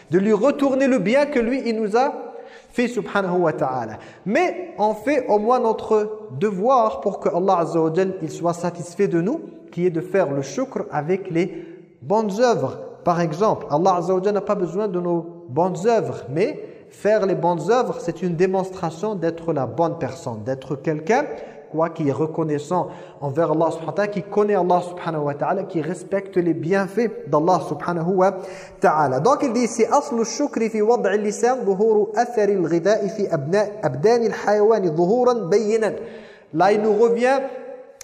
De lui retourner le bien que lui, il nous a subhanahu wa ta'ala. Mais on fait au moins notre devoir pour que Allah azza wa il soit satisfait de nous, qui est de faire le shukr avec les bonnes œuvres. Par exemple, Allah azza wa n'a pas besoin de nos bonnes œuvres, mais faire les bonnes œuvres, c'est une démonstration d'être la bonne personne, d'être quelqu'un quoi Qui est reconnaissant envers Allah subhanahu wa ta'ala, qui connaît Allah subhanahu wa ta'ala, qui respecte les bienfaits d'Allah subhanahu wa ta'ala. Donc il dit, c'est « Aslu shukri fi » Là, il nous revient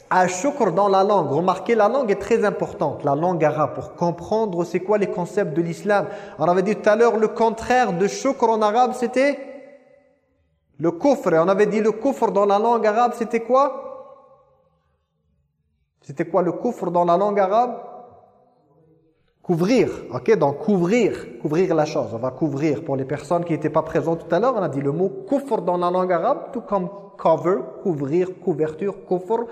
à shukr dans la langue. Remarquez, la langue est très importante, la langue arabe, pour comprendre c'est quoi les concepts de l'islam. On avait dit tout à l'heure, le contraire de shukr en arabe, c'était le et on avait dit le kufr dans la langue arabe, c'était quoi? C'était quoi le kufr dans la langue arabe? Couvrir, ok Donc couvrir, couvrir la chose. On va couvrir. Pour les personnes qui n'étaient pas présentes tout à l'heure, on a dit le mot kufr dans la langue arabe, tout comme cover, couvrir, couverture, kufr.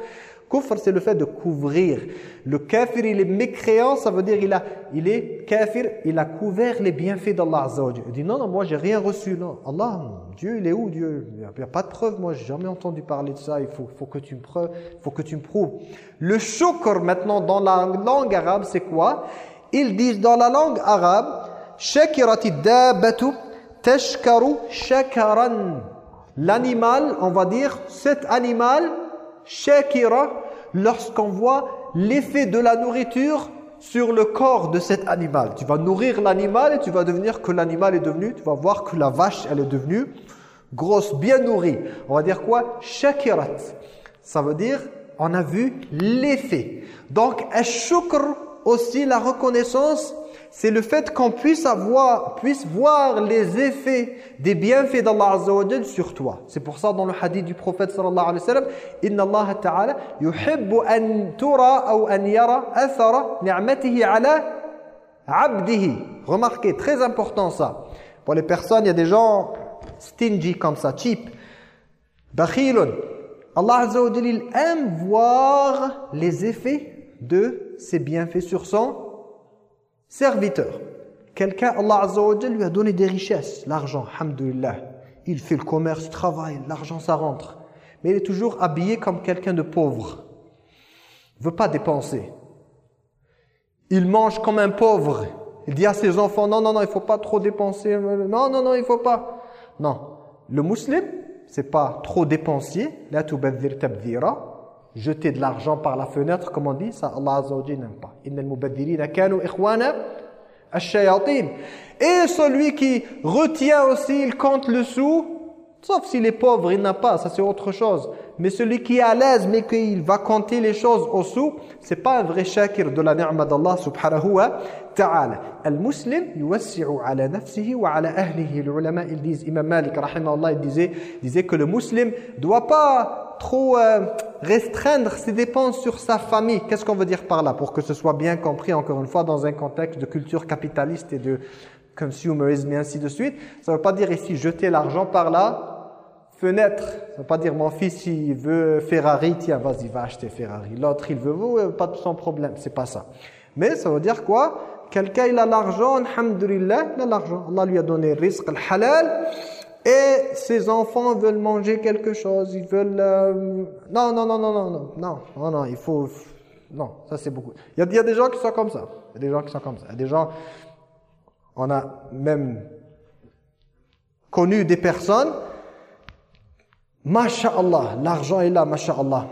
Kufr, c'est le fait de couvrir. Le kafir, il est mécréant, ça veut dire il a, il est kafir, il a couvert les bienfaits d'Allah Azza Il dit non, non, moi j'ai rien reçu. Non, Allah, Dieu, il est où Dieu? Il n'y a pas de preuve, moi j'ai jamais entendu parler de ça. Il faut, faut, que tu me preuves, faut que tu me prouves. Le shukr maintenant dans la langue arabe, c'est quoi? Ils disent dans la langue arabe, shakirati dabatu tashkaru shakaran. L'animal, on va dire, cet animal shakira lorsqu'on voit l'effet de la nourriture sur le corps de cet animal. Tu vas nourrir l'animal et tu vas devenir que l'animal est devenu, tu vas voir que la vache, elle est devenue grosse, bien nourrie. On va dire quoi? Shakirat. Ça veut dire, on a vu l'effet. Donc, shukr aussi la reconnaissance c'est le fait qu'on puisse avoir, puisse voir les effets des bienfaits d'Allah sur toi. C'est pour ça dans le hadith du prophète sallallahu alayhi wa sallam, Inna Allah ta'ala yuhibbu an tura ou an yara athara ni'matihi ala abdihi. Remarquez, très important ça. Pour les personnes, il y a des gens stingy comme ça, cheap. Bakhilun. Allah Azza aime voir les effets de ses bienfaits sur son Serviteur. Quelqu'un, Allah Azza wa lui a donné des richesses, l'argent, hamdulillah. Il fait le commerce, il travaille, l'argent ça rentre. Mais il est toujours habillé comme quelqu'un de pauvre. Il veut pas dépenser. Il mange comme un pauvre. Il dit à ses enfants, non, non, non, il faut pas trop dépenser. Non, non, non, il faut pas. Non. Le musulman, c'est pas trop dépensier. La tubadhir tabdhira jeter de l'argent par la fenêtre, comme on dit, ça Allah Azza wa n'aime pas. Et celui qui retient aussi, il compte le sou, sauf s'il est pauvre, il n'a pas, ça c'est autre chose. Mais celui qui est à l'aise, mais qu'il va compter les choses au sou, c'est pas un vrai shakir de la ni'ma d'Allah subhanahu wa ta'ala. Al-muslim yuwassi'u ala nafsihi wa ala ahlihi. Les ulama, ils Imam Malik, il disait, disait que le musulman doit pas trop euh, restreindre ses dépenses sur sa famille. Qu'est-ce qu'on veut dire par là? Pour que ce soit bien compris, encore une fois, dans un contexte de culture capitaliste et de consumerisme et ainsi de suite. Ça ne veut pas dire ici jeter l'argent par la fenêtre. Ça veut pas dire mon fils, il veut Ferrari, tiens, vas-y, va acheter Ferrari. L'autre, il veut vous, pas de son problème. C'est pas ça. Mais ça veut dire quoi? Quelqu'un, il a l'argent, alhamdulillah, il a l'argent. Allah lui a donné le risque, halal et ses enfants veulent manger quelque chose, ils veulent... Euh, non, non, non, non, non, non, non, non, non, il faut... Non, ça c'est beaucoup. Il y, y, a, des gens qui sont comme ça. Il y a des gens qui sont comme ça. Il y a des gens... On a même connu des personnes... Masha'Allah, l'argent est là, Masha'Allah.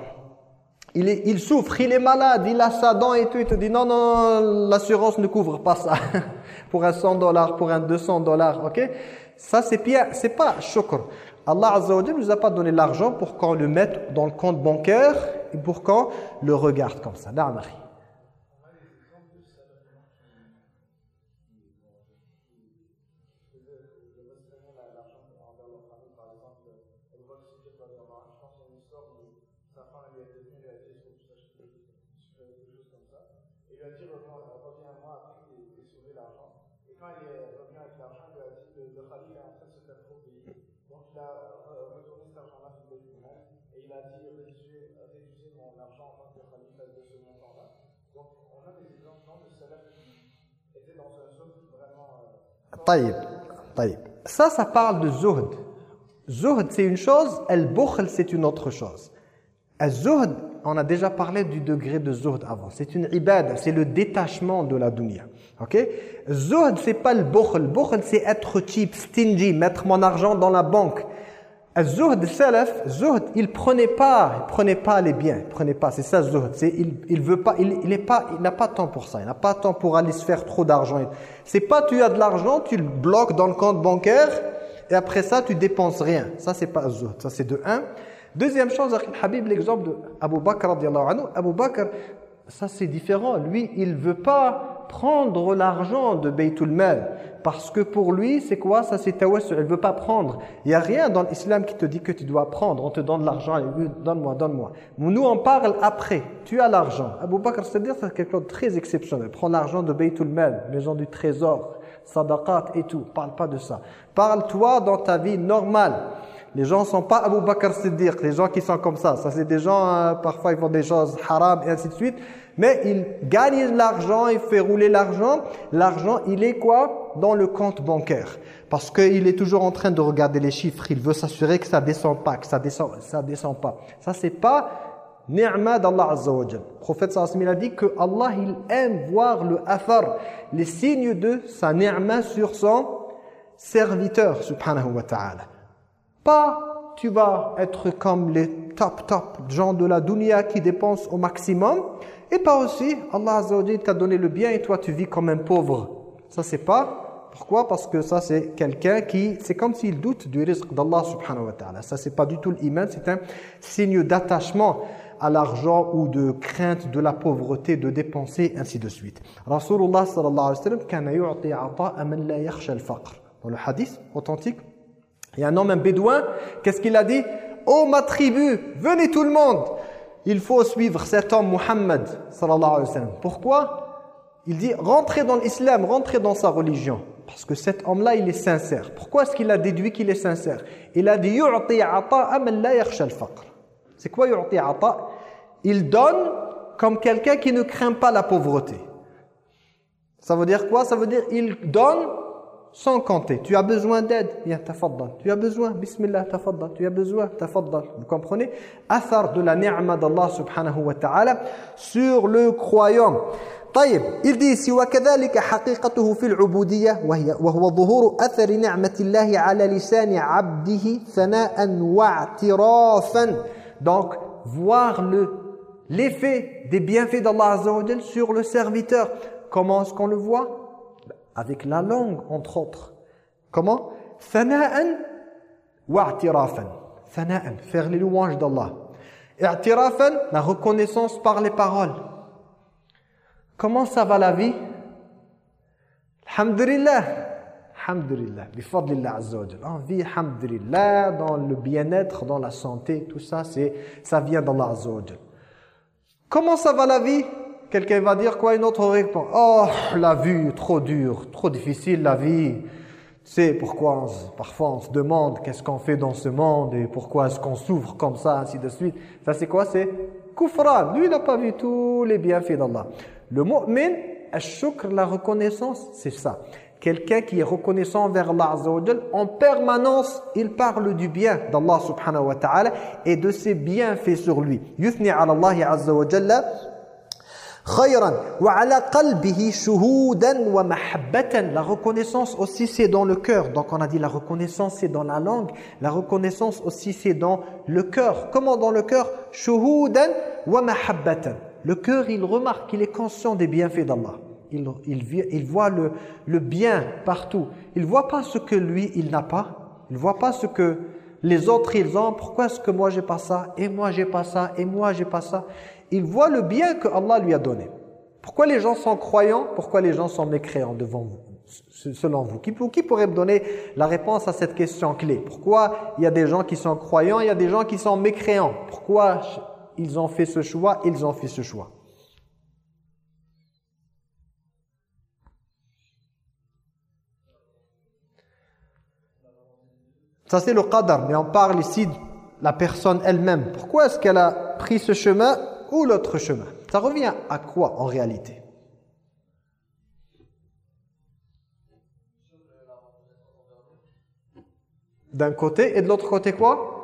Il, il souffre, il est malade, il a sa dent et tout. Il te dit non, non, l'assurance ne couvre pas ça. pour un 100 dollars, pour un 200 dollars, ok? Ça, c'est c'est pas shukr. Allah Azza wa nous a pas donné l'argent pour qu'on le mette dans le compte bancaire et pour qu'on le regarde comme ça. Ça, ça parle de zuhd. Zuhd, c'est une chose, al-bukhl, c'est une autre chose. Al-zuhd, on a déjà parlé du degré de zuhd avant. C'est une ibad, c'est le détachement de la dunya. Ok? Zuhd, c'est pas le bukhl. Bukhl, c'est être cheap, stingy, mettre mon argent dans la banque. Zuhd, salaf, zuhd, il prenait pas, il prenait pas les biens, il prenait pas, c'est ça zuhd, c'est il il veut pas, il il pas, il n'a pas temps pour ça, il n'a pas temps pour aller se faire trop d'argent. C'est pas tu as de l'argent, tu le bloques dans le compte bancaire et après ça tu dépenses rien. Ça c'est pas zuhd, ça c'est de un. Deuxième chose, Habib l'exemple de Abu Bakr anhu, Abu Bakr ça c'est différent, lui il veut pas prendre l'argent de Baytul Mal. Parce que pour lui, c'est quoi? Ça, c'est tawassul. Il ne veut pas prendre. Il n'y a rien dans l'islam qui te dit que tu dois prendre. On te donne l'argent. Donne-moi, donne-moi. Nous, on parle après. Tu as l'argent. Abu Bakr, c'est-à-dire c'est quelque chose de très exceptionnel. Prends l'argent de Baytul Mal, maison du trésor, sadaqat et tout. Parle pas de ça. Parle-toi dans ta vie normale. Les gens ne sont pas Abu Bakr Siddiq, les gens qui sont comme ça. Ça, c'est des gens, euh, parfois, ils font des choses haram et ainsi de suite. Mais il gagne l'argent, il fait rouler l'argent. L'argent, il est quoi? Dans le compte bancaire. Parce qu'il est toujours en train de regarder les chiffres. Il veut s'assurer que ça descend pas, que ça descend, ça descend pas. Ça, c'est pas ni'ma d'Allah Azza wa Le prophète sallallahu a dit que Allah, il aime voir le afar, les signes de sa ni'ma sur son serviteur, subhanahu wa ta'ala. Pas tu vas être comme les top top gens de la dunya qui dépensent au maximum et pas aussi, Allah Azza t'a donné le bien et toi tu vis comme un pauvre. Ça c'est pas. Pourquoi? Parce que ça c'est quelqu'un qui, c'est comme s'il doute du risque d'Allah subhanahu wa ta'ala. Ça c'est pas du tout l'iman, c'est un signe d'attachement à l'argent ou de crainte de la pauvreté, de dépenser, ainsi de suite. Rasulullah sallallahu alayhi wa sallam kana yu'ti ata'a man la yakhsha al-faqr. Dans le hadith authentique, a un homme, un bédouin, qu'est-ce qu'il a dit? Oh ma tribu, venez tout le monde il faut suivre cet homme Muhammad sallallahu alayhi wa. Pourquoi? Il dit rentrez dans l'islam, rentrez dans sa religion. Parce que cet homme-là, il est sincère. Pourquoi est-ce qu'il a déduit qu'il est sincère? Il a dit yu'ti ata la yakhsha al-faqr. C'est quoi Il donne comme quelqu'un qui ne craint pas la pauvreté. Ça veut dire quoi? Ça veut dire il donne sans compter. Tu as besoin d'aide, ya tafaddal. Tu as besoin, bismillah, tafaddal. Tu as besoin, tafaddal. Vous comprenez Athar de la ni'ma d'Allah subhanahu wa ta'ala sur le croyant. طيب il dit ici وكذلك حقيقته في العبودية وهي وهو ظهور أثر نعمة الله على لسان عبده ثناء واعترافا donc voir le l'effet des bienfaits d'Allah Azza wa sur le serviteur comment est-ce qu'on le voit Avec la langue entre autres. Comment? Thana'an wa Thana'an, faire les louanges d'Allah. I'tirafan, la reconnaissance par les paroles. Comment ça va la vie? Alhamdulillah. Alhamdulillah. Bifadlillah azza wa vie, alhamdulillah, dans le bien-être, dans la santé, tout ça, c'est ça vient d'Allah azza wa Comment ça va la vie? Quelqu'un va dire quoi Une autre réponse? Oh, la vie, trop dure, trop difficile la vie. Sais pourquoi parfois on se demande qu'est-ce qu'on fait dans ce monde et pourquoi est-ce qu'on souffre comme ça, ainsi de suite. Ça c'est quoi? C'est kufran. Lui, il n'a pas vu tous les bienfaits d'Allah. Le mu'min, la reconnaissance, c'est ça. Quelqu'un qui est reconnaissant vers Allah en permanence, il parle du bien d'Allah subhanahu wa ta'ala et de ses bienfaits sur lui. Yuthni ala Allah Azza wa Jalla la reconnaissance aussi c'est dans le cœur. Donc on a dit la reconnaissance c'est dans la langue, la reconnaissance aussi c'est dans le cœur. Comment dans le cœur? Le cœur il remarque, il est conscient des bienfaits d'Allah. Il, il, il, voit le, le bien partout. Il voit pas ce que lui il n'a pas. Il voit pas ce que les autres ils ont. Pourquoi est-ce que moi j'ai pas ça? Et moi j'ai pas ça? Et moi j'ai pas ça? Il voit le bien que Allah lui a donné. Pourquoi les gens sont croyants? Pourquoi les gens sont mécréants devant vous? Selon vous? Qui, pourrait me donner la réponse à cette question clé? Pourquoi il y a des gens qui sont croyants, il y a des gens qui sont mécréants? Pourquoi ils ont fait ce choix? Ils ont fait ce choix. Ça c'est le qadar, mais on parle ici de la personne elle-même. Pourquoi est-ce qu'elle a pris ce chemin ou l'autre chemin. Ça revient à quoi en réalité? D'un côté et de l'autre côté quoi?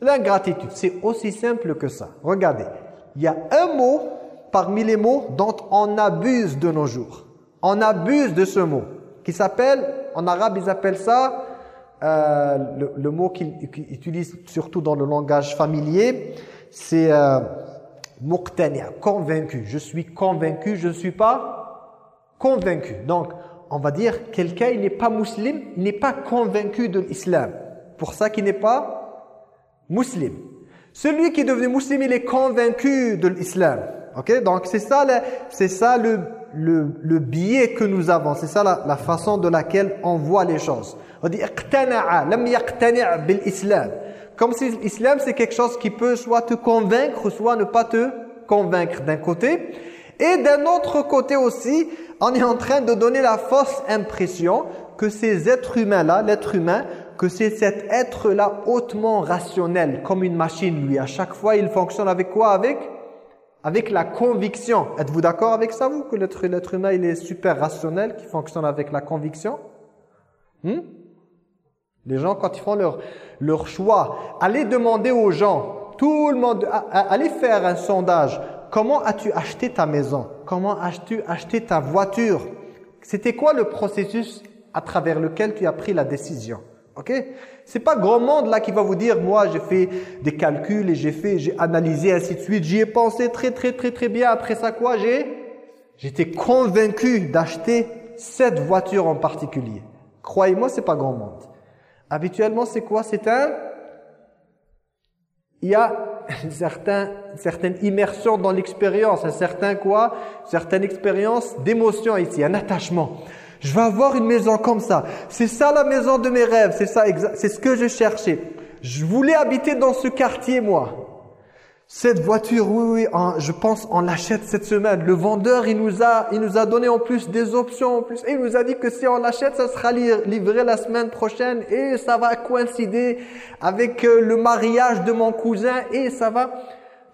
L'ingratitude. C'est aussi simple que ça. Regardez, il y a un mot parmi les mots dont on abuse de nos jours. On abuse de ce mot qui s'appelle, en arabe ils appellent ça, euh, le, mot qu'ils utilisent surtout dans le langage familier, c'est euh, convaincu. Je suis convaincu, je ne suis pas convaincu. Donc, on va dire, quelqu'un, il n'est pas musulman, il n'est pas convaincu de l'islam. Pour ça qu'il n'est pas musulman. Celui qui est devenu musulman, il est convaincu de l'islam. Ok, donc c'est ça, c'est ça le, le, le biais que nous avons. C'est ça la, la, façon de laquelle on voit les choses. On dit bil islam. Comme si l'islam c'est quelque chose qui peut soit te convaincre, soit ne pas te convaincre d'un côté. Et d'un autre côté aussi, on est en train de donner la fausse impression que ces êtres humains-là, l'être humain, que c'est cet être-là hautement rationnel, comme une machine, lui. À chaque fois, il fonctionne avec quoi? Avec avec la conviction. Êtes-vous d'accord avec ça, vous, que l'être humain, il est super rationnel, qui fonctionne avec la conviction? Hmm? Les gens, quand ils font leur, leur choix, allez demander aux gens, tout le monde, allez faire un sondage. Comment as-tu acheté ta maison? Comment as-tu acheté ta voiture? C'était quoi le processus à travers lequel tu as pris la décision? Ok? C'est pas grand monde là qui va vous dire, moi j'ai fait des calculs et j'ai fait, j'ai analysé ainsi de suite, j'y ai pensé très très très très bien. Après ça quoi J'ai J'étais convaincu d'acheter cette voiture en particulier. Croyez-moi, c'est pas grand monde. Habituellement, c'est quoi? C'est un... Il y a une certaine immersion dans l'expérience, un certain quoi? Certaine expérience d'émotion ici, un attachement. Je vais avoir une maison comme ça. C'est ça la maison de mes rêves. C'est ça, c'est ce que je cherchais. Je voulais habiter dans ce quartier, moi. Cette voiture, oui, oui, je pense on l'achète cette semaine. Le vendeur, il nous a, il nous a donné en plus des options en plus. Et il nous a dit que si on l'achète, ça sera livré la semaine prochaine et ça va coïncider avec euh, le mariage de mon cousin et ça va.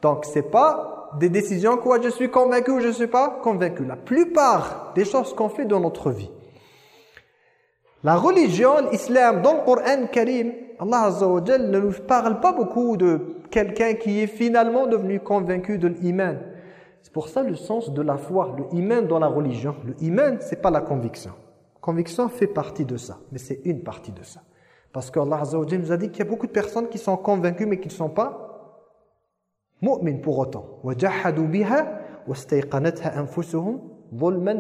Donc c'est pas des décisions quoi je suis convaincu ou je suis pas convaincu. La plupart des choses qu'on fait dans notre vie. La religion, l'islam, dans le Coran Karim, Allah Azza wa ne nous parle pas beaucoup de quelqu'un qui est finalement devenu convaincu de l'iman. C'est pour ça le sens de la foi, le iman dans la religion. Le iman, c'est pas la conviction. Conviction fait partie de ça, mais c'est une partie de ça. Parce qu'Allah Azza wa nous a dit qu'il y a beaucoup de personnes qui sont convaincues mais qui ne sont pas mu'min pour autant. وَجَحَدُوا بِهَا وَاسْتَيْقَنَتْهَا أَنفُسُهُمْ ظُلْمًا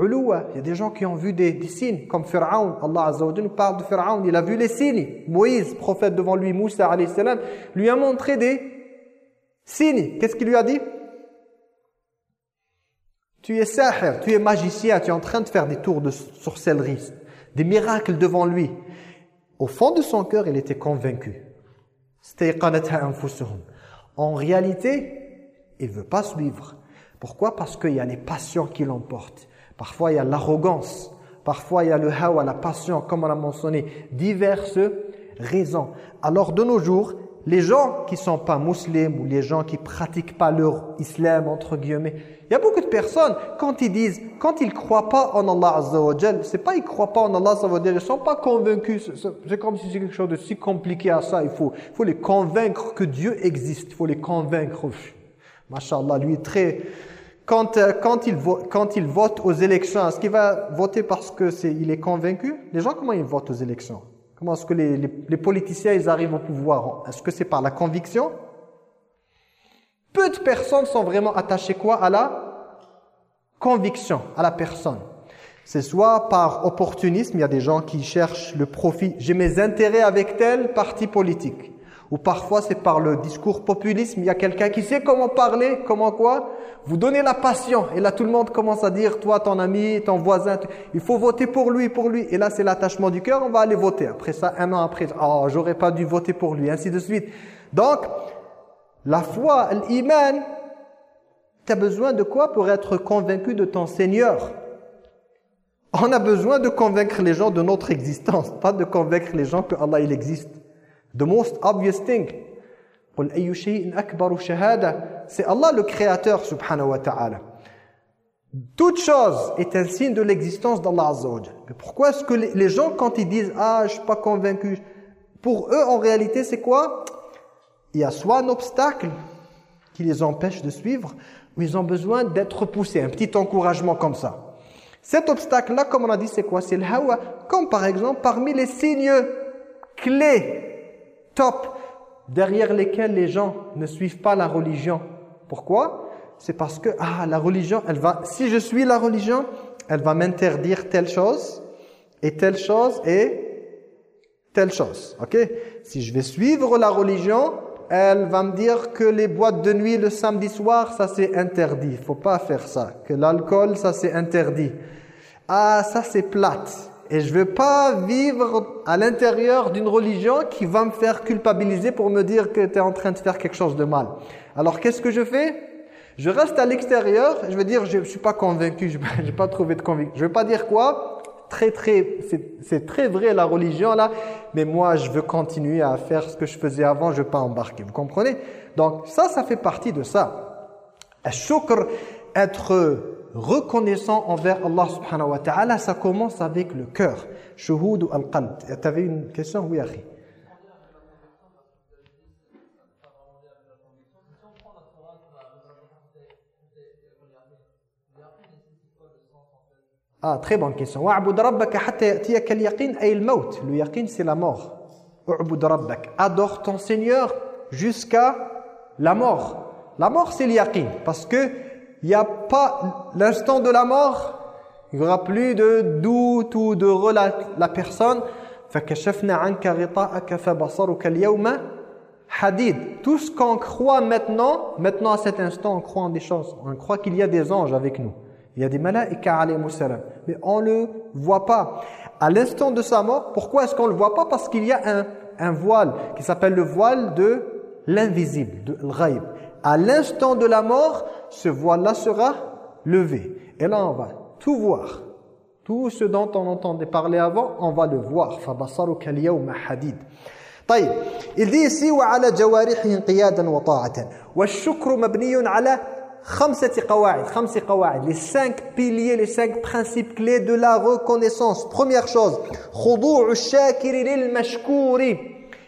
il y a des gens qui ont vu des, signes, comme Pharaon, Allah Azza nous parle de Pharaon, il a vu les signes. Moïse, prophète devant lui, Moussa alayhi lui a montré des signes. Qu'est-ce qu'il lui a dit? Tu es sahir, tu es magicien, tu es en train de faire des tours de sorcellerie, des miracles devant lui. Au fond de son cœur, il était convaincu. En réalité, il ne veut pas suivre. Pourquoi? Parce qu'il y a les passions qui l'emportent. Parfois, il y a l'arrogance. Parfois, il y a le hawa, la passion, comme on a mentionné. Diverses raisons. Alors, de nos jours, les gens qui ne sont pas musulmans ou les gens qui pratiquent pas leur islam, entre guillemets, il y a beaucoup de personnes, quand ils disent, quand ils ne croient pas en Allah Azza wa c'est pas ils ne croient pas en Allah Azza wa ils ne sont pas convaincus. C'est comme si c'est quelque chose de si compliqué à ça. Il faut, il faut les convaincre que Dieu existe. Il faut les convaincre. Masha'Allah, lui est très... Quand, euh, quand, il vote, quand il vote aux élections, est-ce qu'il va voter parce qu'il est, est convaincu? Les gens, comment ils votent aux élections? Comment est-ce que les, les, les politiciens ils arrivent au pouvoir? Est-ce que c'est par la conviction? Peu de personnes sont vraiment attachées quoi? À la conviction, à la personne. C'est soit par opportunisme, il y a des gens qui cherchent le profit. J'ai mes intérêts avec tel parti politique. Ou parfois c'est par le discours populisme, il y a quelqu'un qui sait comment parler, comment quoi. Vous donnez la passion et là tout le monde commence à dire, toi, ton ami, ton voisin, il faut voter pour lui, pour lui. Et là c'est l'attachement du cœur, on va aller voter. Après ça, un an après, oh, j'aurais pas dû voter pour lui, ainsi de suite. Donc, la foi, l'iman, tu as besoin de quoi pour être convaincu de ton Seigneur? On a besoin de convaincre les gens de notre existence, pas de convaincre les gens que Allah il existe. The most obvious thing. C'est Allah le créateur subhanahu wa ta'ala. Toute chose est un signe de l'existence d'Allah Azza Mais pourquoi est-ce que les gens quand ils disent « Ah, je suis pas convaincu » Pour eux, en réalité, c'est quoi? Il y a soit un obstacle qui les empêche de suivre, ou ils ont besoin d'être poussés, un petit encouragement comme ça. Cet obstacle-là, comme on a dit, c'est quoi? C'est le hawa. Comme par exemple, parmi les signes clés, top, derrière lesquels les gens ne suivent pas la religion. Pourquoi? C'est parce que, ah, la religion, elle va, si je suis la religion, elle va m'interdire telle chose, et telle chose, et telle chose. Ok? Si je vais suivre la religion, elle va me dire que les boîtes de nuit le samedi soir, ça c'est interdit. faut pas faire ça. Que l'alcool, ça c'est interdit. Ah, ça c'est plate. Et je veux pas vivre à l'intérieur d'une religion qui va me faire culpabiliser pour me dire que tu es en train de faire quelque chose de mal. Alors qu'est-ce que je fais? Je reste à l'extérieur, je veux dire, je suis pas convaincu, je n'ai pas trouvé de conviction. Je veux pas dire quoi? Très, très, c'est très vrai la religion là, mais moi je veux continuer à faire ce que je faisais avant, je veux pas embarquer. Vous comprenez? Donc ça, ça fait partie de ça. Être reconnaissant envers Allah subhanahu wa ta'ala, ça commence avec le cœur. Shuhud al-qalb. Tu avais une question? Oui, Akhi. Ah, très bonne question. Le yaqin, c'est la mort. Adore ton Seigneur jusqu'à la mort. La mort, c'est le yaqin. Parce que il n'y a pas l'instant de la mort, il n'y aura plus de doute ou de la, la personne. Tout ce qu'on croit maintenant, maintenant à cet instant, on croit en des choses. On croit qu'il y a des anges avec nous. Il y a des malaïka alayhi salam. Mais on ne le voit pas. À l'instant de sa mort, pourquoi est-ce qu'on ne le voit pas? Parce qu'il y a un, un voile qui s'appelle le voile de l'invisible, de l'ghaib à l'instant de la mort, ce voile-là sera levé. Et là, on va tout voir. Tout ce dont on entendait parler avant, on va le voir. فَبَصَرُكَ الْيَوْمَ حَدِيدٌ طيب il dit ici وعلى جوارحهم قيادا وطاعة والشكر مبني على خمسة قواعد خمس قواعد les cinq piliers les cinq principes clés de la reconnaissance première chose خضوع الشاكر للمشكور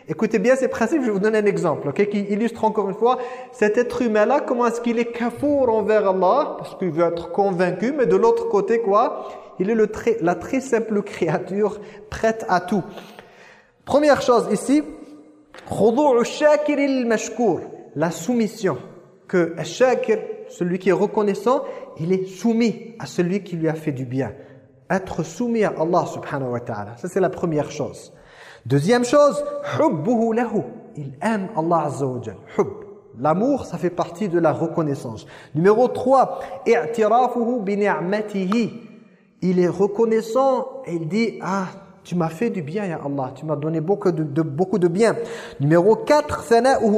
Écoutez bien ces principes, je vous donner un exemple qui illustre encore une fois cet être humain-là, comment est-ce qu'il est kafour envers Allah, parce qu'il veut être convaincu, mais de l'autre côté quoi Il est la très simple créature prête à tout. Première chose ici, la soumission, que shakir, celui qui est reconnaissant, il est soumis à celui qui lui a fait du bien. Être soumis à Allah subhanahu wa ta'ala, ça c'est la première chose. Deuxième chose, Il aime Allah Azza wa L'amour, ça fait partie de la reconnaissance. Numéro 3, Il est reconnaissant et il dit ah tu m'as fait du bien ya Allah, tu m'as donné beaucoup de, beaucoup de bien. Numéro 4,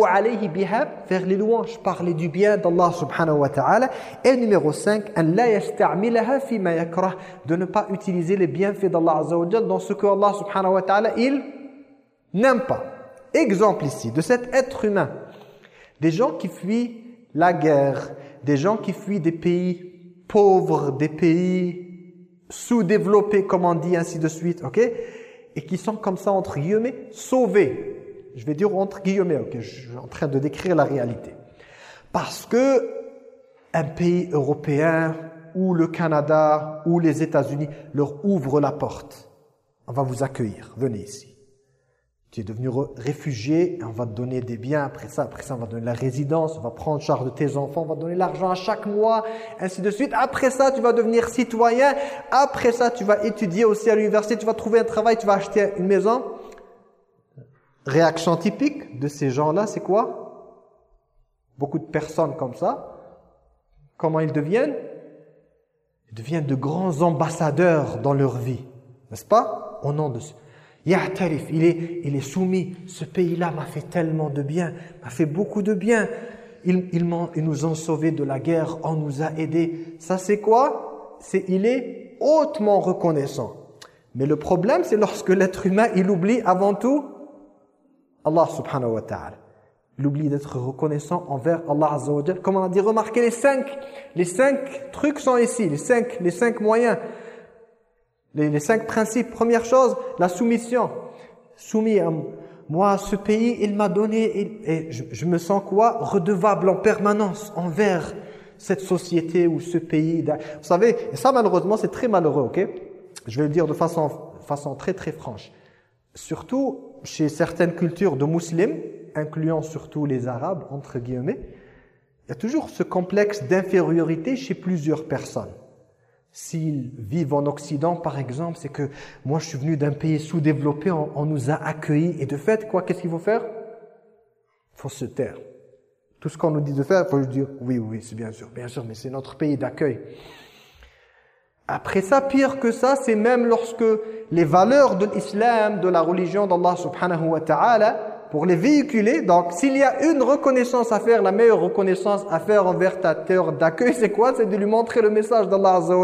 alayhi faire les louanges, parler du bien d'Allah subhanahu wa ta'ala. Et numéro 5, de ne pas utiliser les bienfaits d'Allah azza wa dans ce que Allah subhanahu wa ta'ala il n'aime pas. Exemple ici de cet être humain. Des gens qui fuient la guerre, des gens qui fuient des pays pauvres, des pays sous-développés, comme on dit, ainsi de suite, ok? Et qui sont comme ça, entre guillemets, sauvés. Je vais dire entre guillemets, ok? Je suis en train de décrire la réalité. Parce que un pays européen, ou le Canada, ou les États-Unis, leur ouvre la porte. On va vous accueillir, venez ici. Tu es devenu réfugié, on va te donner des biens après ça. Après ça, on va te donner la résidence, on va prendre charge de tes enfants, on va donner l'argent à chaque mois, ainsi de suite. Après ça, tu vas devenir citoyen. Après ça, tu vas étudier aussi à l'université, tu vas trouver un travail, tu vas acheter une maison. Réaction typique de ces gens-là, c'est quoi? Beaucoup de personnes comme ça, comment ils deviennent? Ils deviennent de grands ambassadeurs dans leur vie, n'est-ce pas? Au nom de Il est, il soumis. Ce pays-là m'a fait tellement de bien, m'a fait beaucoup de bien. Ils, nous ont sauvés de la guerre, on nous a aidés. Ça c'est quoi? C'est Il est hautement reconnaissant. Mais le problème c'est lorsque l'être humain, il oublie avant tout Allah subhanahu wa ta'ala. Il oublie d'être reconnaissant envers Allah azza Comme on a dit, remarquez les cinq, les cinq trucs sont ici, les cinq, les cinq moyens. Les, cinq principes. Première chose, la soumission. Soumis à moi, ce pays, il m'a donné, et je, me sens quoi? Redevable en permanence envers cette société ou ce pays. Vous savez, et ça malheureusement, c'est très malheureux, ok? Je vais le dire de façon, façon très très franche. Surtout chez certaines cultures de musulmans, incluant surtout les arabes, entre guillemets, il y a toujours ce complexe d'infériorité chez plusieurs personnes. S'ils vivent en Occident, par exemple, c'est que moi, je suis venu d'un pays sous-développé, on, nous a accueillis. Et de fait, quoi, qu'est-ce qu'il faut faire? Faut se taire. Tout ce qu'on nous dit de faire, il faut dire oui, oui, c'est bien sûr, bien sûr, mais c'est notre pays d'accueil. Après ça, pire que ça, c'est même lorsque les valeurs de l'islam, de la religion d'Allah subhanahu wa ta'ala, pour les véhiculer, donc s'il y a une reconnaissance à faire, la meilleure reconnaissance à faire envers ta terre d'accueil, c'est quoi? C'est de lui montrer le message d'Allah Azza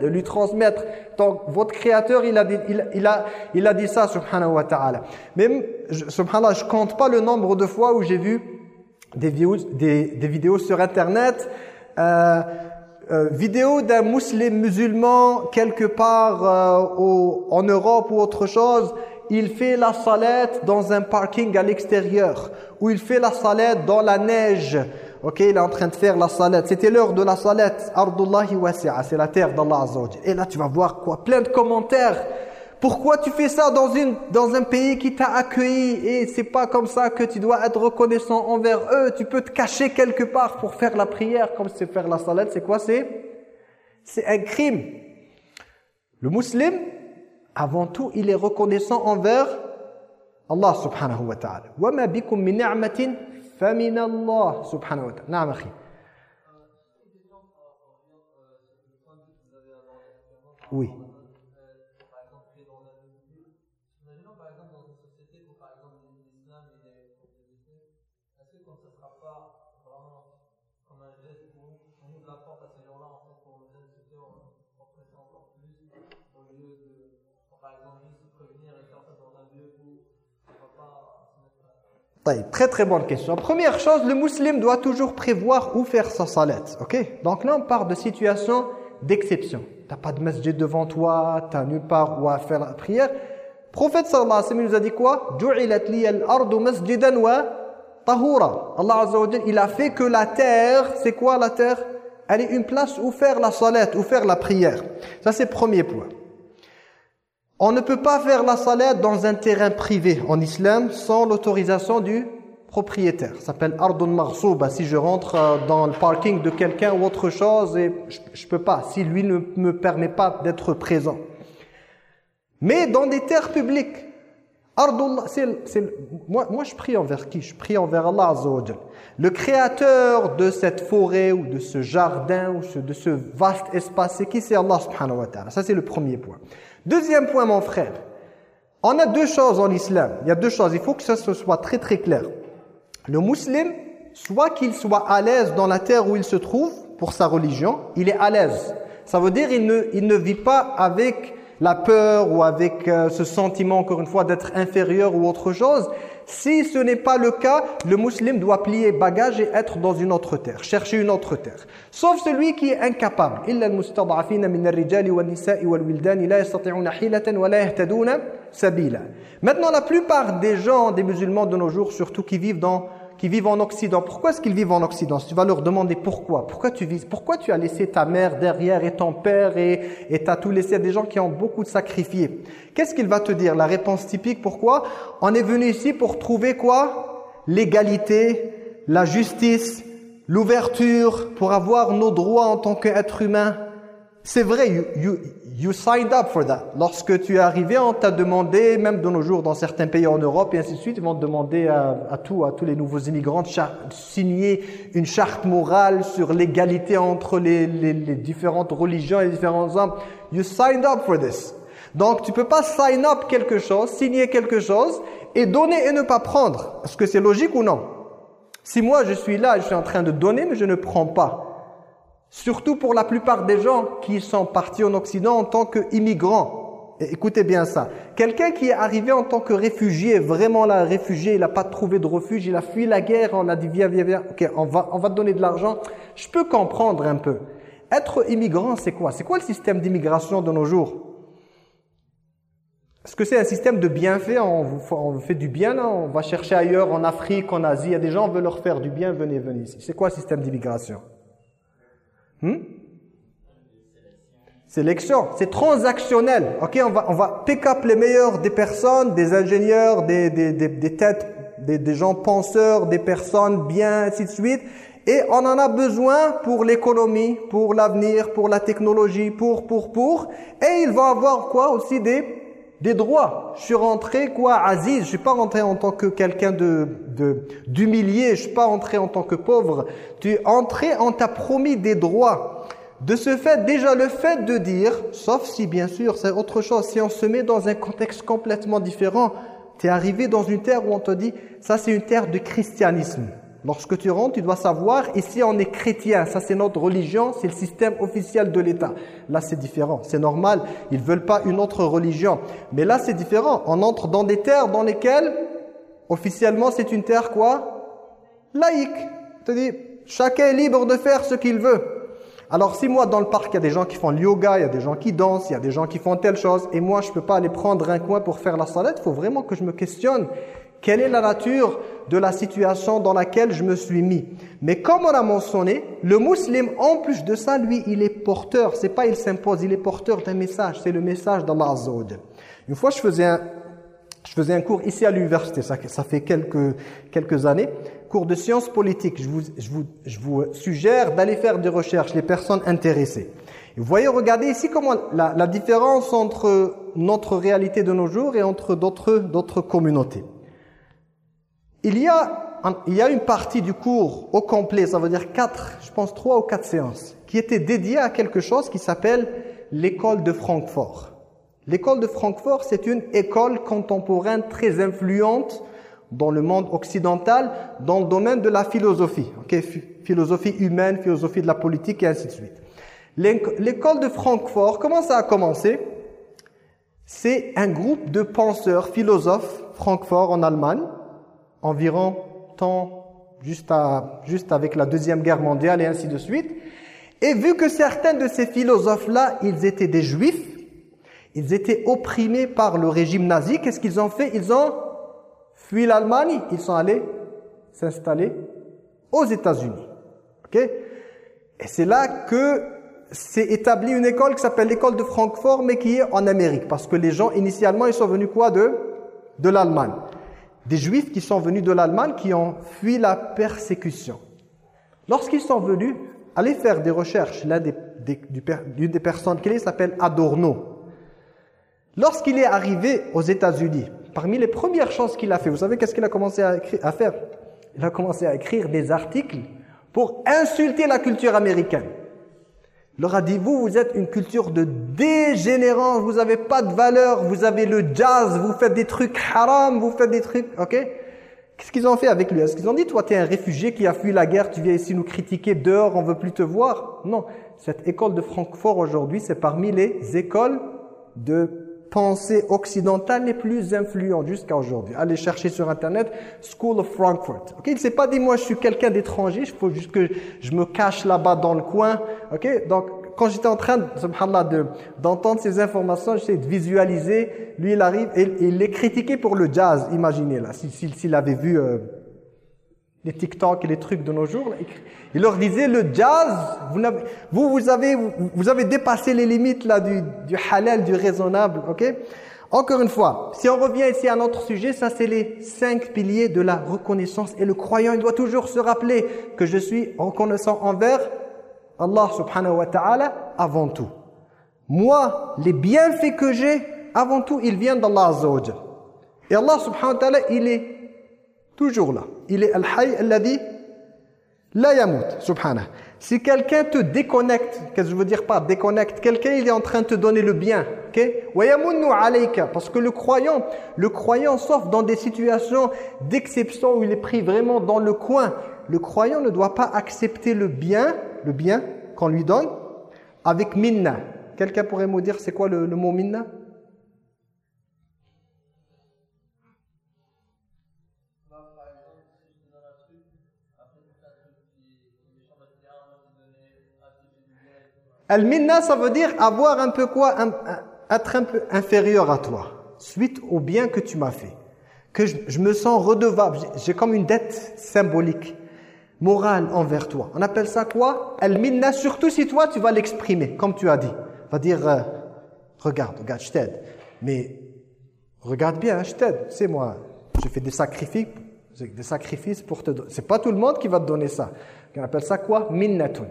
de lui transmettre. Donc votre créateur, il a dit, il, a, il a dit ça, subhanahu wa ta'ala. Même, je, subhanallah, je compte pas le nombre de fois où j'ai vu des vidéos, des vidéos sur Internet, euh, euh, vidéo d'un musulman musulman quelque part euh, au, en Europe ou autre chose, il fait la salette dans un parking à l'extérieur, ou il fait la salette dans la neige. Ok, il est en train de faire la salette. C'était l'heure de la salette. Ardullahi wasi'a, c'est la terre d'Allah Azza Et là, tu vas voir quoi? Plein de commentaires. Pourquoi tu fais ça dans, une, dans un pays qui t'a accueilli? Et c'est pas comme ça que tu dois être reconnaissant envers eux. Tu peux te cacher quelque part pour faire la prière comme c'est faire la salette. C'est quoi? C'est c'est un crime. Le musulman, avant tout, il est reconnaissant envers Allah subhanahu wa ta'ala. Ma bikum min ni'matin famin Allah subhanahu wa ta'ala. Naam akhi. Oui. Très très bonne question. Première chose, le musulman doit toujours prévoir où faire sa salette. ok? Donc là, on part de situation d'exception. Tu n'as pas de masjid devant toi, tu n'as nulle part où faire la prière. Prophète sallallahu alayhi wa sallam nous a dit quoi? Allah azza wa il a fait que la terre, c'est quoi la terre? Elle est une place où faire la salette, où faire la prière. Ça c'est premier point. On ne peut pas faire la salade dans un terrain privé en islam sans l'autorisation du propriétaire. Ça s'appelle ardun marsouba. Si je rentre euh, dans le parking de quelqu'un ou autre chose, et je ne peux pas, si lui ne me permet pas d'être présent. Mais dans des terres publiques, moi, moi je prie envers qui? Je prie envers Allah Azza Le créateur de cette forêt ou de ce jardin ou de ce vaste espace, c'est qui? C'est Allah subhanahu wa ta'ala. Ça c'est le premier point. Deuxième point, mon frère. On a deux choses en islam. Il y a deux choses. Il faut que ça soit très très clair. Le musulman, soit qu'il soit à l'aise dans la terre où il se trouve, pour sa religion, il est à l'aise. Ça veut dire qu'il ne, il ne vit pas avec la peur ou avec euh, ce sentiment, encore une fois, d'être inférieur ou autre chose. Si ce n'est pas le cas, le musulman doit plier bagage et être dans une autre terre, chercher une autre terre. Sauf celui qui est incapable. Maintenant, la plupart des gens, des musulmans de nos jours, surtout qui vivent dans qui vivent en Occident. Pourquoi est-ce qu'ils vivent en Occident? Tu vas leur demander pourquoi. Pourquoi tu vis Pourquoi tu as laissé ta mère derrière et ton père et tu as tout laissé à des gens qui ont beaucoup de Qu'est-ce qu'il va te dire? La réponse typique, pourquoi? On est venu ici pour trouver quoi? L'égalité, la justice, l'ouverture, pour avoir nos droits en tant qu'être humain. C'est vrai, you, you signed up for that. Lorsque tu es arrivé, on t'a demandé, même de nos jours dans certains pays en Europe et ainsi de suite, ils vont demander à, à tout, à tous les nouveaux immigrants de signer une charte morale sur l'égalité entre les, les, les, différentes religions et les différents hommes. You signed up for this. Donc tu peux pas sign up quelque chose, signer quelque chose et donner et ne pas prendre. Est-ce que c'est logique ou non? Si moi je suis là, je suis en train de donner mais je ne prends pas. Surtout pour la plupart des gens qui sont partis en Occident en tant qu'immigrants. Écoutez bien ça. Quelqu'un qui est arrivé en tant que réfugié, vraiment là, réfugié, il n'a pas trouvé de refuge, il a fui la guerre, on a dit viens, viens, viens, ok, on va, on va te donner de l'argent. Je peux comprendre un peu. Être immigrant, c'est quoi? C'est quoi le système d'immigration de nos jours? Est-ce que c'est un système de bienfait on, on fait du bien là? On va chercher ailleurs, en Afrique, en Asie, il y a des gens, on veut leur faire du bien, venez, venez ici. C'est quoi le système d'immigration? Hmm? Sélection, c'est transactionnel. Ok, on va, on va pick up les meilleurs des personnes, des ingénieurs, des, des, des, têtes, des, des, gens penseurs, des personnes bien, ainsi de suite. Et on en a besoin pour l'économie, pour l'avenir, pour la technologie, pour, pour, pour. Et ils vont avoir quoi aussi des, des droits. Je suis rentré, quoi, Aziz, je suis pas rentré en tant que quelqu'un de d'humilié, je suis pas rentré en tant que pauvre. Tu es entré, on t'a promis des droits. De ce fait, déjà le fait de dire, sauf si bien sûr c'est autre chose, si on se met dans un contexte complètement différent, tu es arrivé dans une terre où on te dit, ça c'est une terre de christianisme. Lorsque tu rentres, tu dois savoir, ici on est chrétien, ça c'est notre religion, c'est le système officiel de l'État. Là c'est différent, c'est normal, ils veulent pas une autre religion. Mais là c'est différent, on entre dans des terres dans lesquelles, officiellement c'est une terre quoi? Laïque. dis, chacun est libre de faire ce qu'il veut. Alors si moi dans le parc il y a des gens qui font le yoga, il y a des gens qui dansent, il y a des gens qui font telle chose, et moi je peux pas aller prendre un coin pour faire la salade, il faut vraiment que je me questionne quelle est la nature de la situation dans laquelle je me suis mis? Mais comme on a mentionné, le musulman, en plus de ça, lui, il est porteur. C'est pas il s'impose, il est porteur d'un message. C'est le message d'Allah Azza Une fois, je faisais un, je faisais un cours ici à l'université, ça, ça fait quelques, quelques années, cours de sciences politiques. Je vous, je vous, je vous suggère d'aller faire des recherches, les personnes intéressées. vous voyez, regardez ici comment la, la différence entre notre réalité de nos jours et entre d'autres communautés. Il y, a, il y a une partie du cours au complet, ça veut dire quatre, je pense trois ou quatre séances, qui était dédiée à quelque chose qui s'appelle l'école de Francfort. L'école de Francfort, c'est une école contemporaine très influente dans le monde occidental, dans le domaine de la philosophie. Okay? Philosophie humaine, philosophie de la politique et ainsi de suite. L'école de Francfort, comment ça a commencé? C'est un groupe de penseurs, philosophes, Francfort en Allemagne, environ temps juste, avec la Deuxième Guerre mondiale et ainsi de suite. Et vu que certains de ces philosophes-là, ils étaient des juifs, ils étaient opprimés par le régime nazi, qu'est-ce qu'ils ont fait? Ils ont fui l'Allemagne, ils sont allés s'installer aux États-Unis. Et c'est là que s'est établie une école qui s'appelle l'école de Francfort, mais qui est en Amérique. Parce que les gens, initialement, ils sont venus quoi de? De l'Allemagne des Juifs qui sont venus de l'Allemagne, qui ont fui la persécution. Lorsqu'ils sont venus, aller faire des recherches, l'un des, des, des personnes qui s'appelle Adorno. Lorsqu'il est arrivé aux États-Unis, parmi les premières choses qu'il a fait, vous savez qu'est-ce qu'il a commencé à, à faire? Il a commencé à écrire des articles pour insulter la culture américaine leur a dit, vous, vous êtes une culture de dégénérance, vous n'avez pas de valeur, vous avez le jazz, vous faites des trucs haram, vous faites des trucs, ok? Qu'est-ce qu'ils ont fait avec lui? Est-ce qu'ils ont dit, toi, tu es un réfugié qui a fui la guerre, tu viens ici nous critiquer dehors, on veut plus te voir. Non, cette école de Francfort aujourd'hui, c'est parmi les écoles de pensée occidentale les plus influentes jusqu'à aujourd'hui. Allez chercher sur Internet School of Frankfurt. Ok, il ne s'est pas dit moi je suis quelqu'un d'étranger, il faut juste que je me cache là-bas dans le coin. Ok, donc quand j'étais en train, subhanallah, d'entendre ces informations, j'essayais de visualiser. Lui, il arrive et, il est critiqué pour le jazz. Imaginez là, s'il avait vu euh, les TikTok et les trucs de nos jours. Il leur disait le jazz, vous, vous, avez, vous avez dépassé les limites là du, du halal, du raisonnable. ok? Encore une fois, si on revient ici à notre sujet, ça c'est les cinq piliers de la reconnaissance. Et le croyant, il doit toujours se rappeler que je suis reconnaissant envers Allah subhanahu wa ta'ala avant tout. Moi, les bienfaits que j'ai, avant tout, ils viennent d'Allah azza Et Allah subhanahu wa ta'ala, il est toujours là. Il est Al-Hayy alladhi la yamut, subhanah. Si quelqu'un te déconnecte, qu'est-ce que je veux dire par déconnecte? Quelqu'un, il est en train de te donner le bien. ok? Parce que le croyant, le croyant, sauf dans des situations d'exception où il est pris vraiment dans le coin, le croyant ne doit pas accepter le bien, le bien qu'on lui donne, avec minna. Quelqu'un pourrait me dire c'est quoi le mot minna? Al-minna, ça veut dire avoir un peu quoi Être un peu inférieur à toi, suite au bien que tu m'as fait. Que je, me sens redevable, j'ai comme une dette symbolique, morale envers toi. On appelle ça quoi? Al-minna, surtout si toi tu vas l'exprimer, comme tu as dit. Va dire, euh, regarde, regarde, je t'aide. Mais regarde bien, je t'aide. C'est moi, j'ai fait des sacrifices, des sacrifices pour te donner. C'est pas tout le monde qui va te donner ça. On appelle ça quoi? Minnatun.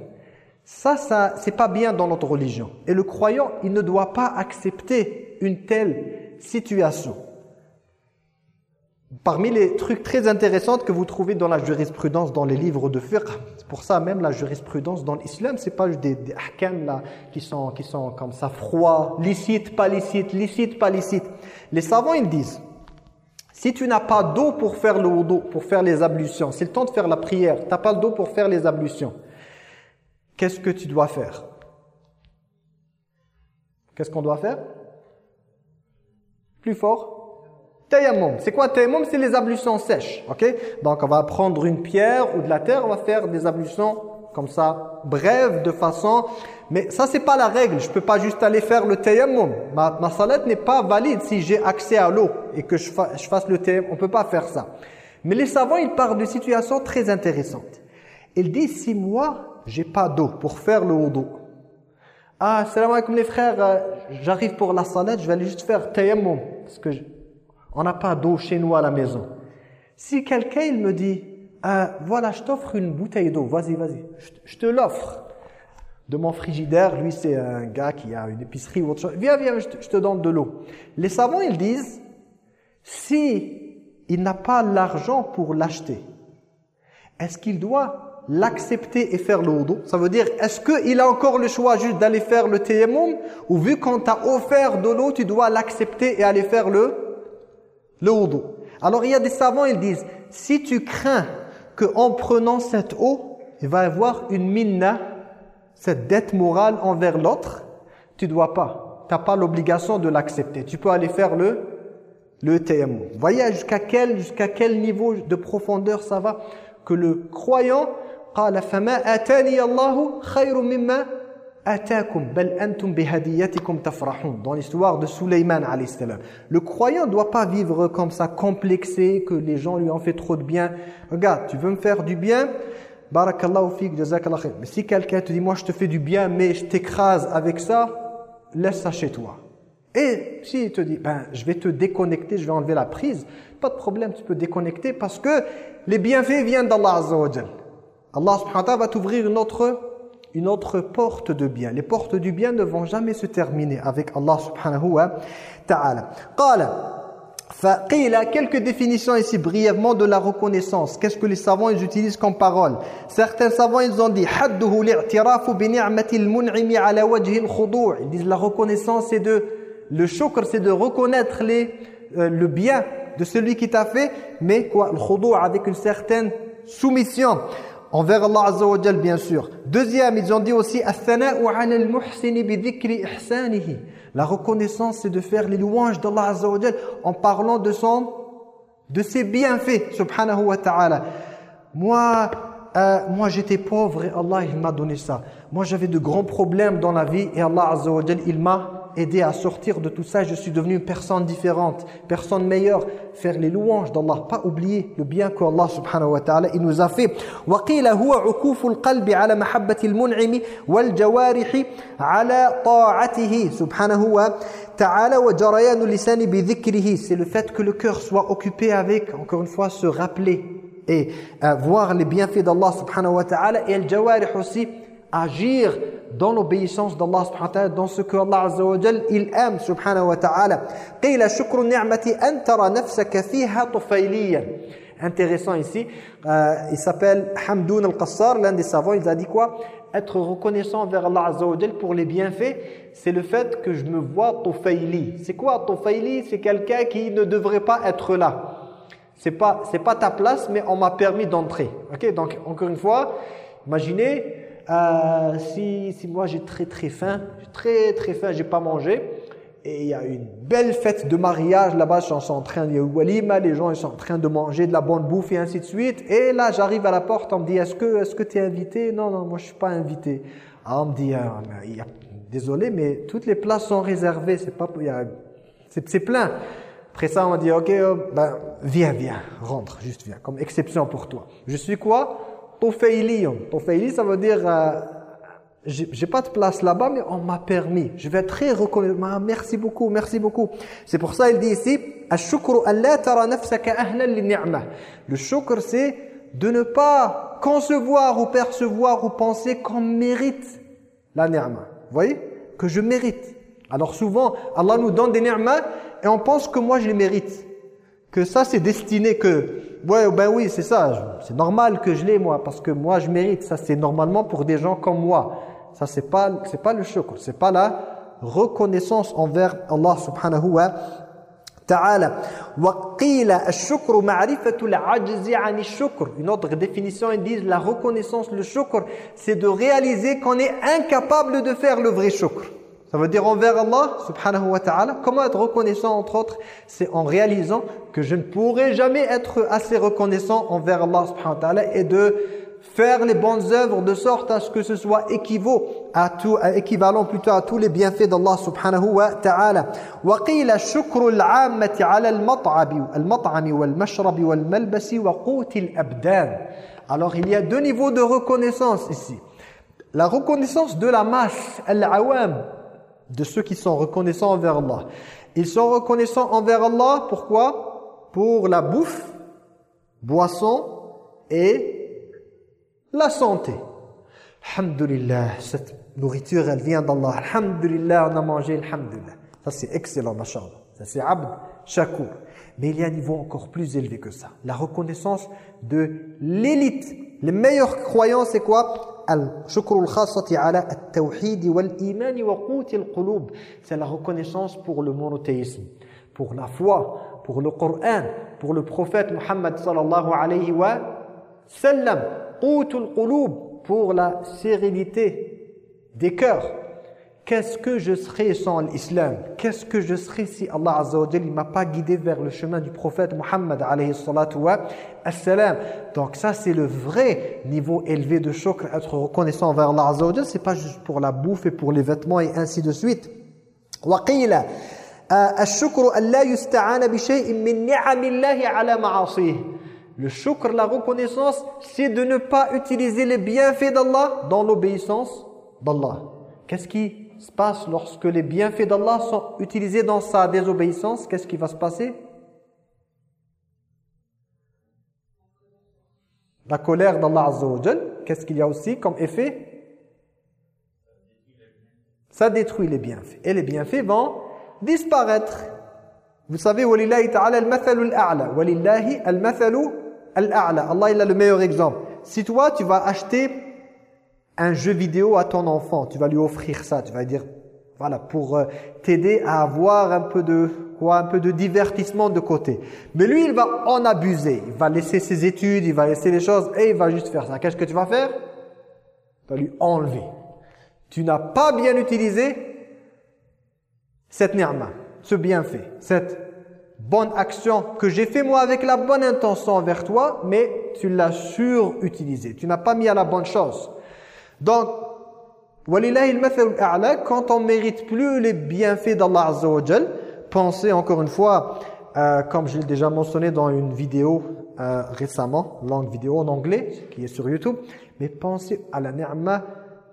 Ça, ça c'est pas bien dans notre religion. Et le croyant, il ne doit pas accepter une telle situations. Parmi les trucs très intéressants que vous trouvez dans la jurisprudence, dans les livres de fiqh, c'est pour ça même la jurisprudence dans l'islam, c'est pas des, des là, qui, sont, qui sont comme ça froids, licite, pas licite, licite, pas licite. Les savants ils disent, si tu n'as pas d'eau pour faire le wudu, pour faire les ablutions, c'est le temps de faire la prière, tu n'as pas d'eau pour faire les ablutions, qu'est-ce que tu dois faire? Qu'est-ce qu'on doit faire? Plus fort? Tayammum. C'est quoi tayammum? C'est les ablutions sèches. ok? Donc on va prendre une pierre ou de la terre, on va faire des ablutions comme ça, brèves, de façon... Mais ça, c'est pas la règle. Je peux pas juste aller faire le tayammum. Ma, ma salat n'est pas valide si j'ai accès à l'eau et que je, je fasse le tayammum. On peut pas faire ça. Mais les savants, ils parlent de situations très intéressantes. Ils disent, si moi, j'ai pas d'eau pour faire le wudu, ah, salam alaikum les frères, euh, j'arrive pour la salat, je vais aller juste faire tayammum. Parce que on n'a pas d'eau chez nous à la maison. Si quelqu'un il me dit, ah, voilà, je t'offre une bouteille d'eau, vas-y, vas-y, je, te l'offre. De mon frigidaire, lui c'est un gars qui a une épicerie ou autre chose. Viens, viens, je te, donne de l'eau. Les savants, ils disent, si il n'a pas l'argent pour l'acheter, est-ce qu'il doit l'accepter et faire le wudu Ça veut dire, est-ce qu'il a encore le choix juste d'aller faire le tayammum ou vu qu'on t'a offert de l'eau, tu dois l'accepter et aller faire le le. Alors il y a des savants, ils disent, si tu crains qu'en prenant cette eau, il va y avoir une minna, cette dette morale envers l'autre, tu dois pas. Tu n'as pas l'obligation de l'accepter. Tu peux aller faire le, le Vous voyez jusqu'à quel, jusqu'à quel niveau de profondeur ça va? Que le croyant, قال فما آتاني الله خير مما dans l'histoire de Suleyman Le croyant ne doit pas vivre comme ça, complexé, que les gens lui ont fait trop de bien. Regarde, tu veux me faire du bien Barakallahu fik, jazakallah Mais si quelqu'un te dit, moi je te fais du bien, mais je t'écrase avec ça, laisse ça chez toi. Et si il te dit, ben, je vais te déconnecter, je vais enlever la prise, pas de problème, tu peux déconnecter parce que les bienfaits viennent d'Allah Azza wa Allah subhanahu wa ta'ala va t'ouvrir une autre une autre porte de bien. Les portes du bien ne vont jamais se terminer avec Allah subhanahu wa ta'ala. Qala quelques définitions ici brièvement de la reconnaissance. Qu'est-ce que les savants ils utilisent comme parole? Certains savants ils ont dit Ils disent la reconnaissance c'est de le shukr c'est de reconnaître les euh, le bien de celui qui t'a fait mais quoi? Le avec une certaine soumission envers Allah Azza wa bien sûr. Deuxième, ils ont dit aussi La reconnaissance c'est de faire les louanges d'Allah Azza wa en parlant de son de ses bienfaits subhanahu wa ta'ala. Moi euh, moi j'étais pauvre et Allah il m'a donné ça. Moi j'avais de grands problèmes dans la vie et Allah Azza wa il m'a aider à sortir de tout ça, je suis devenu une personne différente, personne meilleure. Faire les louanges d'Allah, pas oublier le bien qu'Allah subhanahu wa ta'ala il nous a fait. وقيل هو عكوف القلب على محبة المنعم والجوارح على طاعته سبحانه وتعالى وجريان اللسان بذكره. C'est le fait que le cœur soit occupé avec, encore une fois, se rappeler et euh, voir les bienfaits d'Allah subhanahu wa ta'ala et le jawarih aussi agir dans l'obéissance d'Allah subhanahu wa ta'ala, dans ce que Allah azza wa jal, il aime subhanahu wa ta'ala. قيل شكر النعمة أن ترى نفسك فيها طفيليا. Intéressant ici, euh, il s'appelle Hamdoun al-Qassar, l'un des savants, il a dit quoi Être reconnaissant vers Allah azza wa jal pour les bienfaits, c'est le fait que je me vois tufayli. C'est quoi tufayli C'est quelqu'un qui ne devrait pas être là. C'est pas c'est pas ta place mais on m'a permis d'entrer. OK Donc encore une fois, imaginez euh, si, si moi j'ai très très faim, très très faim, j'ai pas mangé, et il y a une belle fête de mariage là-bas, ils sont en train, il y a walima, les gens ils sont en train de manger de la bonne bouffe et ainsi de suite, et là j'arrive à la porte, on me dit est-ce que est-ce que tu es invité? Non, non, moi je suis pas invité. Alors on me dit, ah, désolé, mais toutes les places sont réservées, c'est pas, c'est plein. Après ça, on m'a dit, ok, euh, ben, viens, viens, rentre, juste viens, comme exception pour toi. Je suis quoi? Tofeilion. Tofeili, ça veut dire, euh, j'ai pas de place là-bas, mais on m'a permis. Je vais être très reconnaissant. Merci beaucoup, merci beaucoup. C'est pour ça, il dit ici, Le shukr, c'est de ne pas concevoir ou percevoir ou penser qu'on mérite la ni'ma. Vous voyez? Que je mérite. Alors souvent, Allah nous donne des ni'mas et on pense que moi je les mérite. Que ça c'est destiné que, ouais ben oui c'est ça, c'est normal que je l'ai moi parce que moi je mérite. Ça c'est normalement pour des gens comme moi. Ça c'est pas, c'est pas le shukr, c'est pas la reconnaissance envers Allah subhanahu wa ta'ala. Une autre définition, ils disent la reconnaissance, le shukr, c'est de réaliser qu'on est incapable de faire le vrai shukr. Ça veut dire envers Allah subhanahu wa ta'ala. Comment être reconnaissant entre autres C'est en réalisant que je ne pourrai jamais être assez reconnaissant envers Allah subhanahu wa ta'ala et de faire les bonnes œuvres de sorte à ce que ce soit équivaut à tout, équivalent plutôt à tous les bienfaits d'Allah subhanahu wa ta'ala. وقيل شكر العامة على المطعم المطعم والمشرب والملبس وقوت الأبدان. Alors il y a deux niveaux de reconnaissance ici. La reconnaissance de la masse, al-awam, de ceux qui sont reconnaissants envers Allah. Ils sont reconnaissants envers Allah, pourquoi? Pour la bouffe, boisson et la santé. Alhamdulillah, cette nourriture, elle vient d'Allah. Alhamdulillah, on a mangé, alhamdulillah. Ça, c'est excellent, machallah. Ça, c'est abd, shakur. Mais il y a un niveau encore plus élevé que ça. La reconnaissance de l'élite. Les meilleurs croyants, c'est quoi? C'est la reconnaissance pour le monothéisme pour la foi pour le Coran pour le prophète Muhammad sallallahu alayhi wa sallam pour la sérénité des cœurs Qu'est-ce que je serais sans l'islam Qu'est-ce que je serais si Allah Azza wa ne m'a pas guidé vers le chemin du prophète Muhammad alayhi salatu wa salam Donc ça c'est le vrai niveau élevé de choc, être reconnaissant envers Allah Azza wa c'est pas juste pour la bouffe et pour les vêtements et ainsi de suite. وقيل الشكر أن لا يستعان بشيء من نعم الله على معاصيه Le shukr, la reconnaissance, c'est de ne pas utiliser les bienfaits d'Allah dans l'obéissance d'Allah. Qu'est-ce qui se passe lorsque les bienfaits d'Allah sont utilisés dans sa désobéissance Qu'est-ce qui va se passer La colère d'Allah Azza wa qu'est-ce qu'il y a aussi comme effet Ça détruit les bienfaits. Et les bienfaits vont disparaître. Vous savez, وَلِلَّهِ تَعَالَى الْمَثَلُ الْأَعْلَى وَلِلَّهِ الْمَثَلُ الْأَعْلَى Allah, il a le meilleur exemple. Si toi, tu vas acheter un jeu vidéo à ton enfant, tu vas lui offrir ça, tu vas dire voilà pour euh, t'aider à avoir un peu de quoi un peu de divertissement de côté. Mais lui il va en abuser, il va laisser ses études, il va laisser les choses et il va juste faire ça. Qu'est-ce que tu vas faire? Tu vas lui enlever. Tu n'as pas bien utilisé cette ni'ma, ce bienfait, cette bonne action que j'ai fait moi avec la bonne intention envers toi, mais tu l'as surutilisé. Tu n'as pas mis à la bonne chose. Donc, quand on mérite plus les bienfaits d'Allah Azza wa pensez encore une fois, euh, comme je l'ai déjà mentionné dans une vidéo euh, récemment, longue vidéo en anglais, qui est sur YouTube, mais pensez à la ni'ma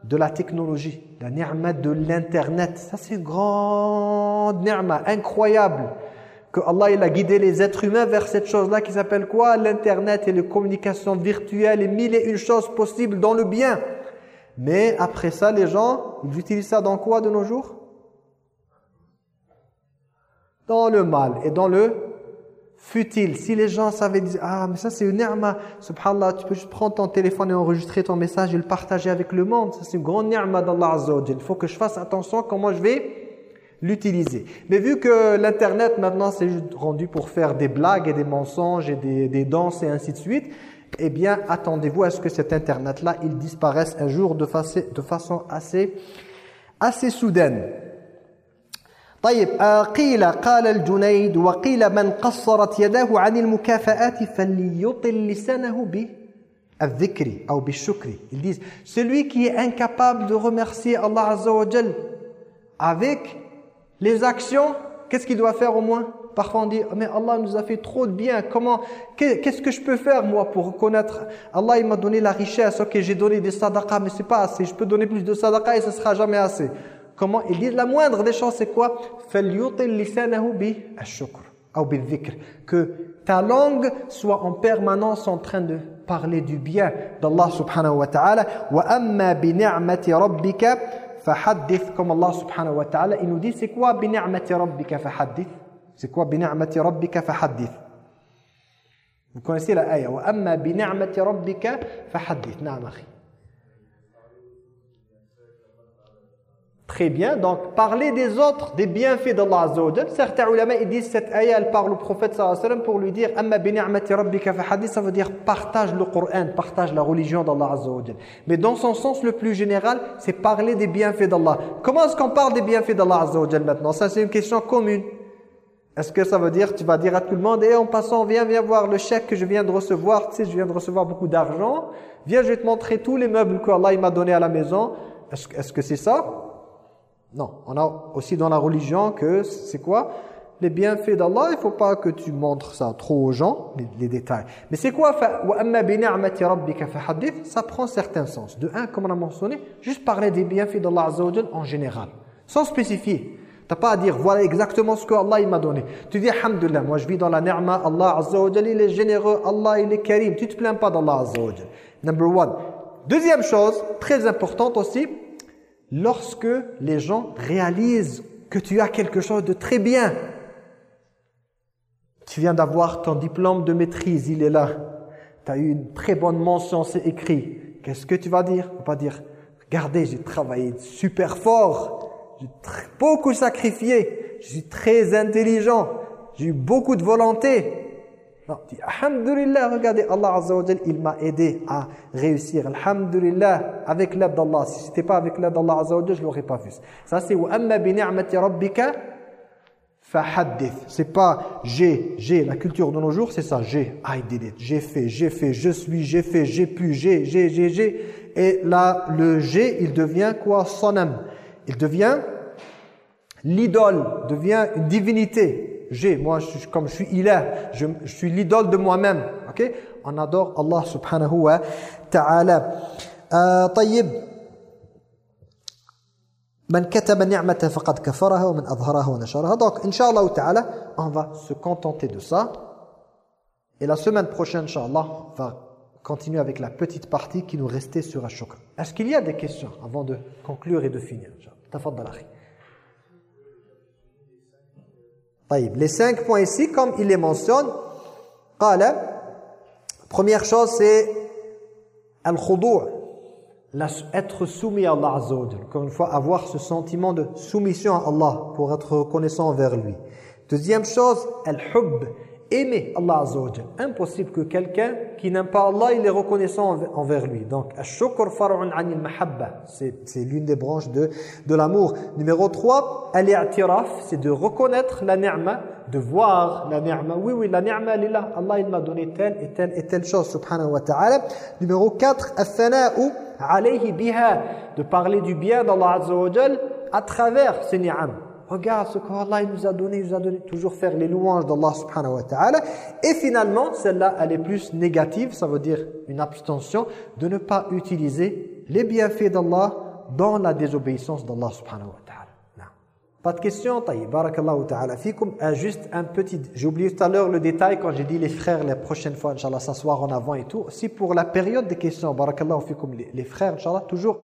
de la technologie, la ni'ma de l'internet. Ça c'est une grande ni'ma, incroyable que Allah il a guidé les êtres humains vers cette chose-là qui s'appelle quoi? L'internet et les communications virtuelles et mille et une choses possibles dans le bien. Mais après ça, les gens, ils utilisent ça dans quoi de nos jours? Dans le mal et dans le futile. Si les gens savaient dire, ah mais ça c'est une ni'ma, subhanallah, tu peux juste prendre ton téléphone et enregistrer ton message et le partager avec le monde. Ça c'est une grande ni'ma d'Allah Azza Il faut que je fasse attention à comment je vais l'utiliser. Mais vu que l'internet maintenant c'est rendu pour faire des blagues et des mensonges et des danses et ainsi de suite, eh bien, attendez-vous à ce que cet Internet-là, il disparaisse un jour de, de façon assez, assez soudaine. طيب قيل قال الجنيد وقيل من قصرت يداه عن المكافآت فليطل لسانه بالذكر أو بالشكر ils disent celui qui est incapable de remercier Allah Azza wa Jal avec les actions qu'est-ce qu'il doit faire au moins Parfois on dit, mais Allah nous a fait trop de bien. Comment, qu'est-ce que je peux faire moi pour reconnaître? Allah il m'a donné la richesse. Ok, j'ai donné des sadaqas, mais c'est pas assez. Je peux donner plus de sadaqas et ce sera jamais assez. Comment? Il dit la moindre des choses c'est quoi? Que ta langue soit en permanence en train de parler du bien d'Allah subhanahu wa ta'ala bi ni'mati rabbika Fahaddith, comme Allah subhanahu wa ta'ala, il nous dit c'est quoi bini'mati rabbika fahaddith C'est quoi? Bini'mati Vous connaissez la ayah bini'mati. Naam akhi. Très bien, donc parler des autres, des bienfaits d'Allah Azza Certains ulama ils disent cette ayah elle parle au prophète sallallahu pour lui dire amma bi ni'mati rabbika fahadith ça veut dire partage le Coran, partage la religion d'Allah Azza Mais dans son sens le plus général, c'est parler des bienfaits d'Allah. Comment est-ce qu'on parle des bienfaits d'Allah Azza maintenant? Ça c'est une question commune. Est-ce que ça veut dire tu vas dire à tout le monde et eh, en passant viens viens voir le chèque que je viens de recevoir, tu sais je viens de recevoir beaucoup d'argent, viens je vais te montrer tous les meubles que Allah m'a donné à la maison. Est-ce que c'est ça? Non, on a aussi dans la religion que c'est quoi? Les bienfaits d'Allah, il ne faut pas que tu montres ça trop aux gens, les, détails. Mais c'est quoi? Ça prend certains sens. De un, comme on a mentionné, juste parler des bienfaits d'Allah en général, sans spécifier. Tu n'as pas à dire, voilà exactement ce que Allah m'a donné. Tu dis, Alhamdulillah, moi je vis dans la ni'ma, Allah Azza il est généreux, Allah il est karim. Tu ne te plains pas d'Allah Azza Number one. Deuxième chose, très importante aussi, lorsque les gens réalisent que tu as quelque chose de très bien. Tu viens d'avoir ton diplôme de maîtrise, il est là. Tu as eu une très bonne mention, c'est écrit. Qu'est-ce que tu vas dire? Vas pas dire, regardez, j'ai travaillé super fort, j'ai beaucoup sacrifié, je suis très intelligent, j'ai eu beaucoup de volonté. Non, dis Alhamdulillah, regardez, Allah Azza wa il m'a aidé à réussir. Alhamdulillah, avec l'aide d'Allah. Si ce n'était pas avec l'aide d'Allah Azza wa je ne l'aurais pas vu. Ça c'est « Amma bi ni'mati rabbika fahaddith ». C'est pas « j'ai », j'ai. La culture de nos jours, c'est ça. « J'ai »,« I did it »,« j'ai fait »,« j'ai fait »,« je suis »,« j'ai fait »,« j'ai pu »,« j'ai »,« j'ai »,« j'ai ». j'ai Et là, le « j'ai », il devient quoi? Sonam. Il devient l'idole, devient une divinité j'ai, moi je, comme je suis ilah, je, je suis l'idole de moi-même. OK On adore Allah subhanahu wa ta'ala. Euh, طيب من كتب نعمة فقد كفرها ومن أظهرها ونشرها. Donc, Inch'Allah ta'ala, on va se contenter de ça. Et la semaine prochaine, Inch'Allah, on va continuer avec la petite partie qui nous restait sur Ashokr. Est-ce qu'il y a des questions avant de conclure et de finir Tafadal akhi. Les cinq points ici, comme il les mentionne, première chose c'est al-khudu' être soumis à Allah Encore une fois, avoir ce sentiment de soumission à Allah pour être reconnaissant envers lui. Deuxième chose, al-hubb, aimer Allah Azza Impossible que quelqu'un qui n'aime pas Allah, il est reconnaissant envers lui. Donc, shukr far'un anil mahabba. C'est l'une des branches de, de l'amour. Numéro 3, al-i'tiraf, c'est de reconnaître la ni'ma, de voir la ni'ma. Oui, oui, la ni'ma, lillah. Allah, il m'a donné telle et telle et telle chose, subhanahu wa ta'ala. Numéro 4, al-thana'u alayhi biha, de parler du bien d'Allah Azza à travers ces ni'am regarde ce qu'Allah nous a donné, il nous a donné. Toujours faire les louanges d'Allah subhanahu wa ta'ala. Et finalement, celle-là, elle est plus négative, ça veut dire une abstention, de ne pas utiliser les bienfaits d'Allah dans la désobéissance d'Allah subhanahu wa ta'ala. Pas de questions taï, barakallahu ta'ala fikum. Euh, juste un petit, j'ai oublié tout à l'heure le détail quand j'ai dit les frères la prochaine fois, Inch'Allah, s'asseoir en avant et tout. Si pour la période des questions, barakallahu fikum, les, frères, Inch'Allah, toujours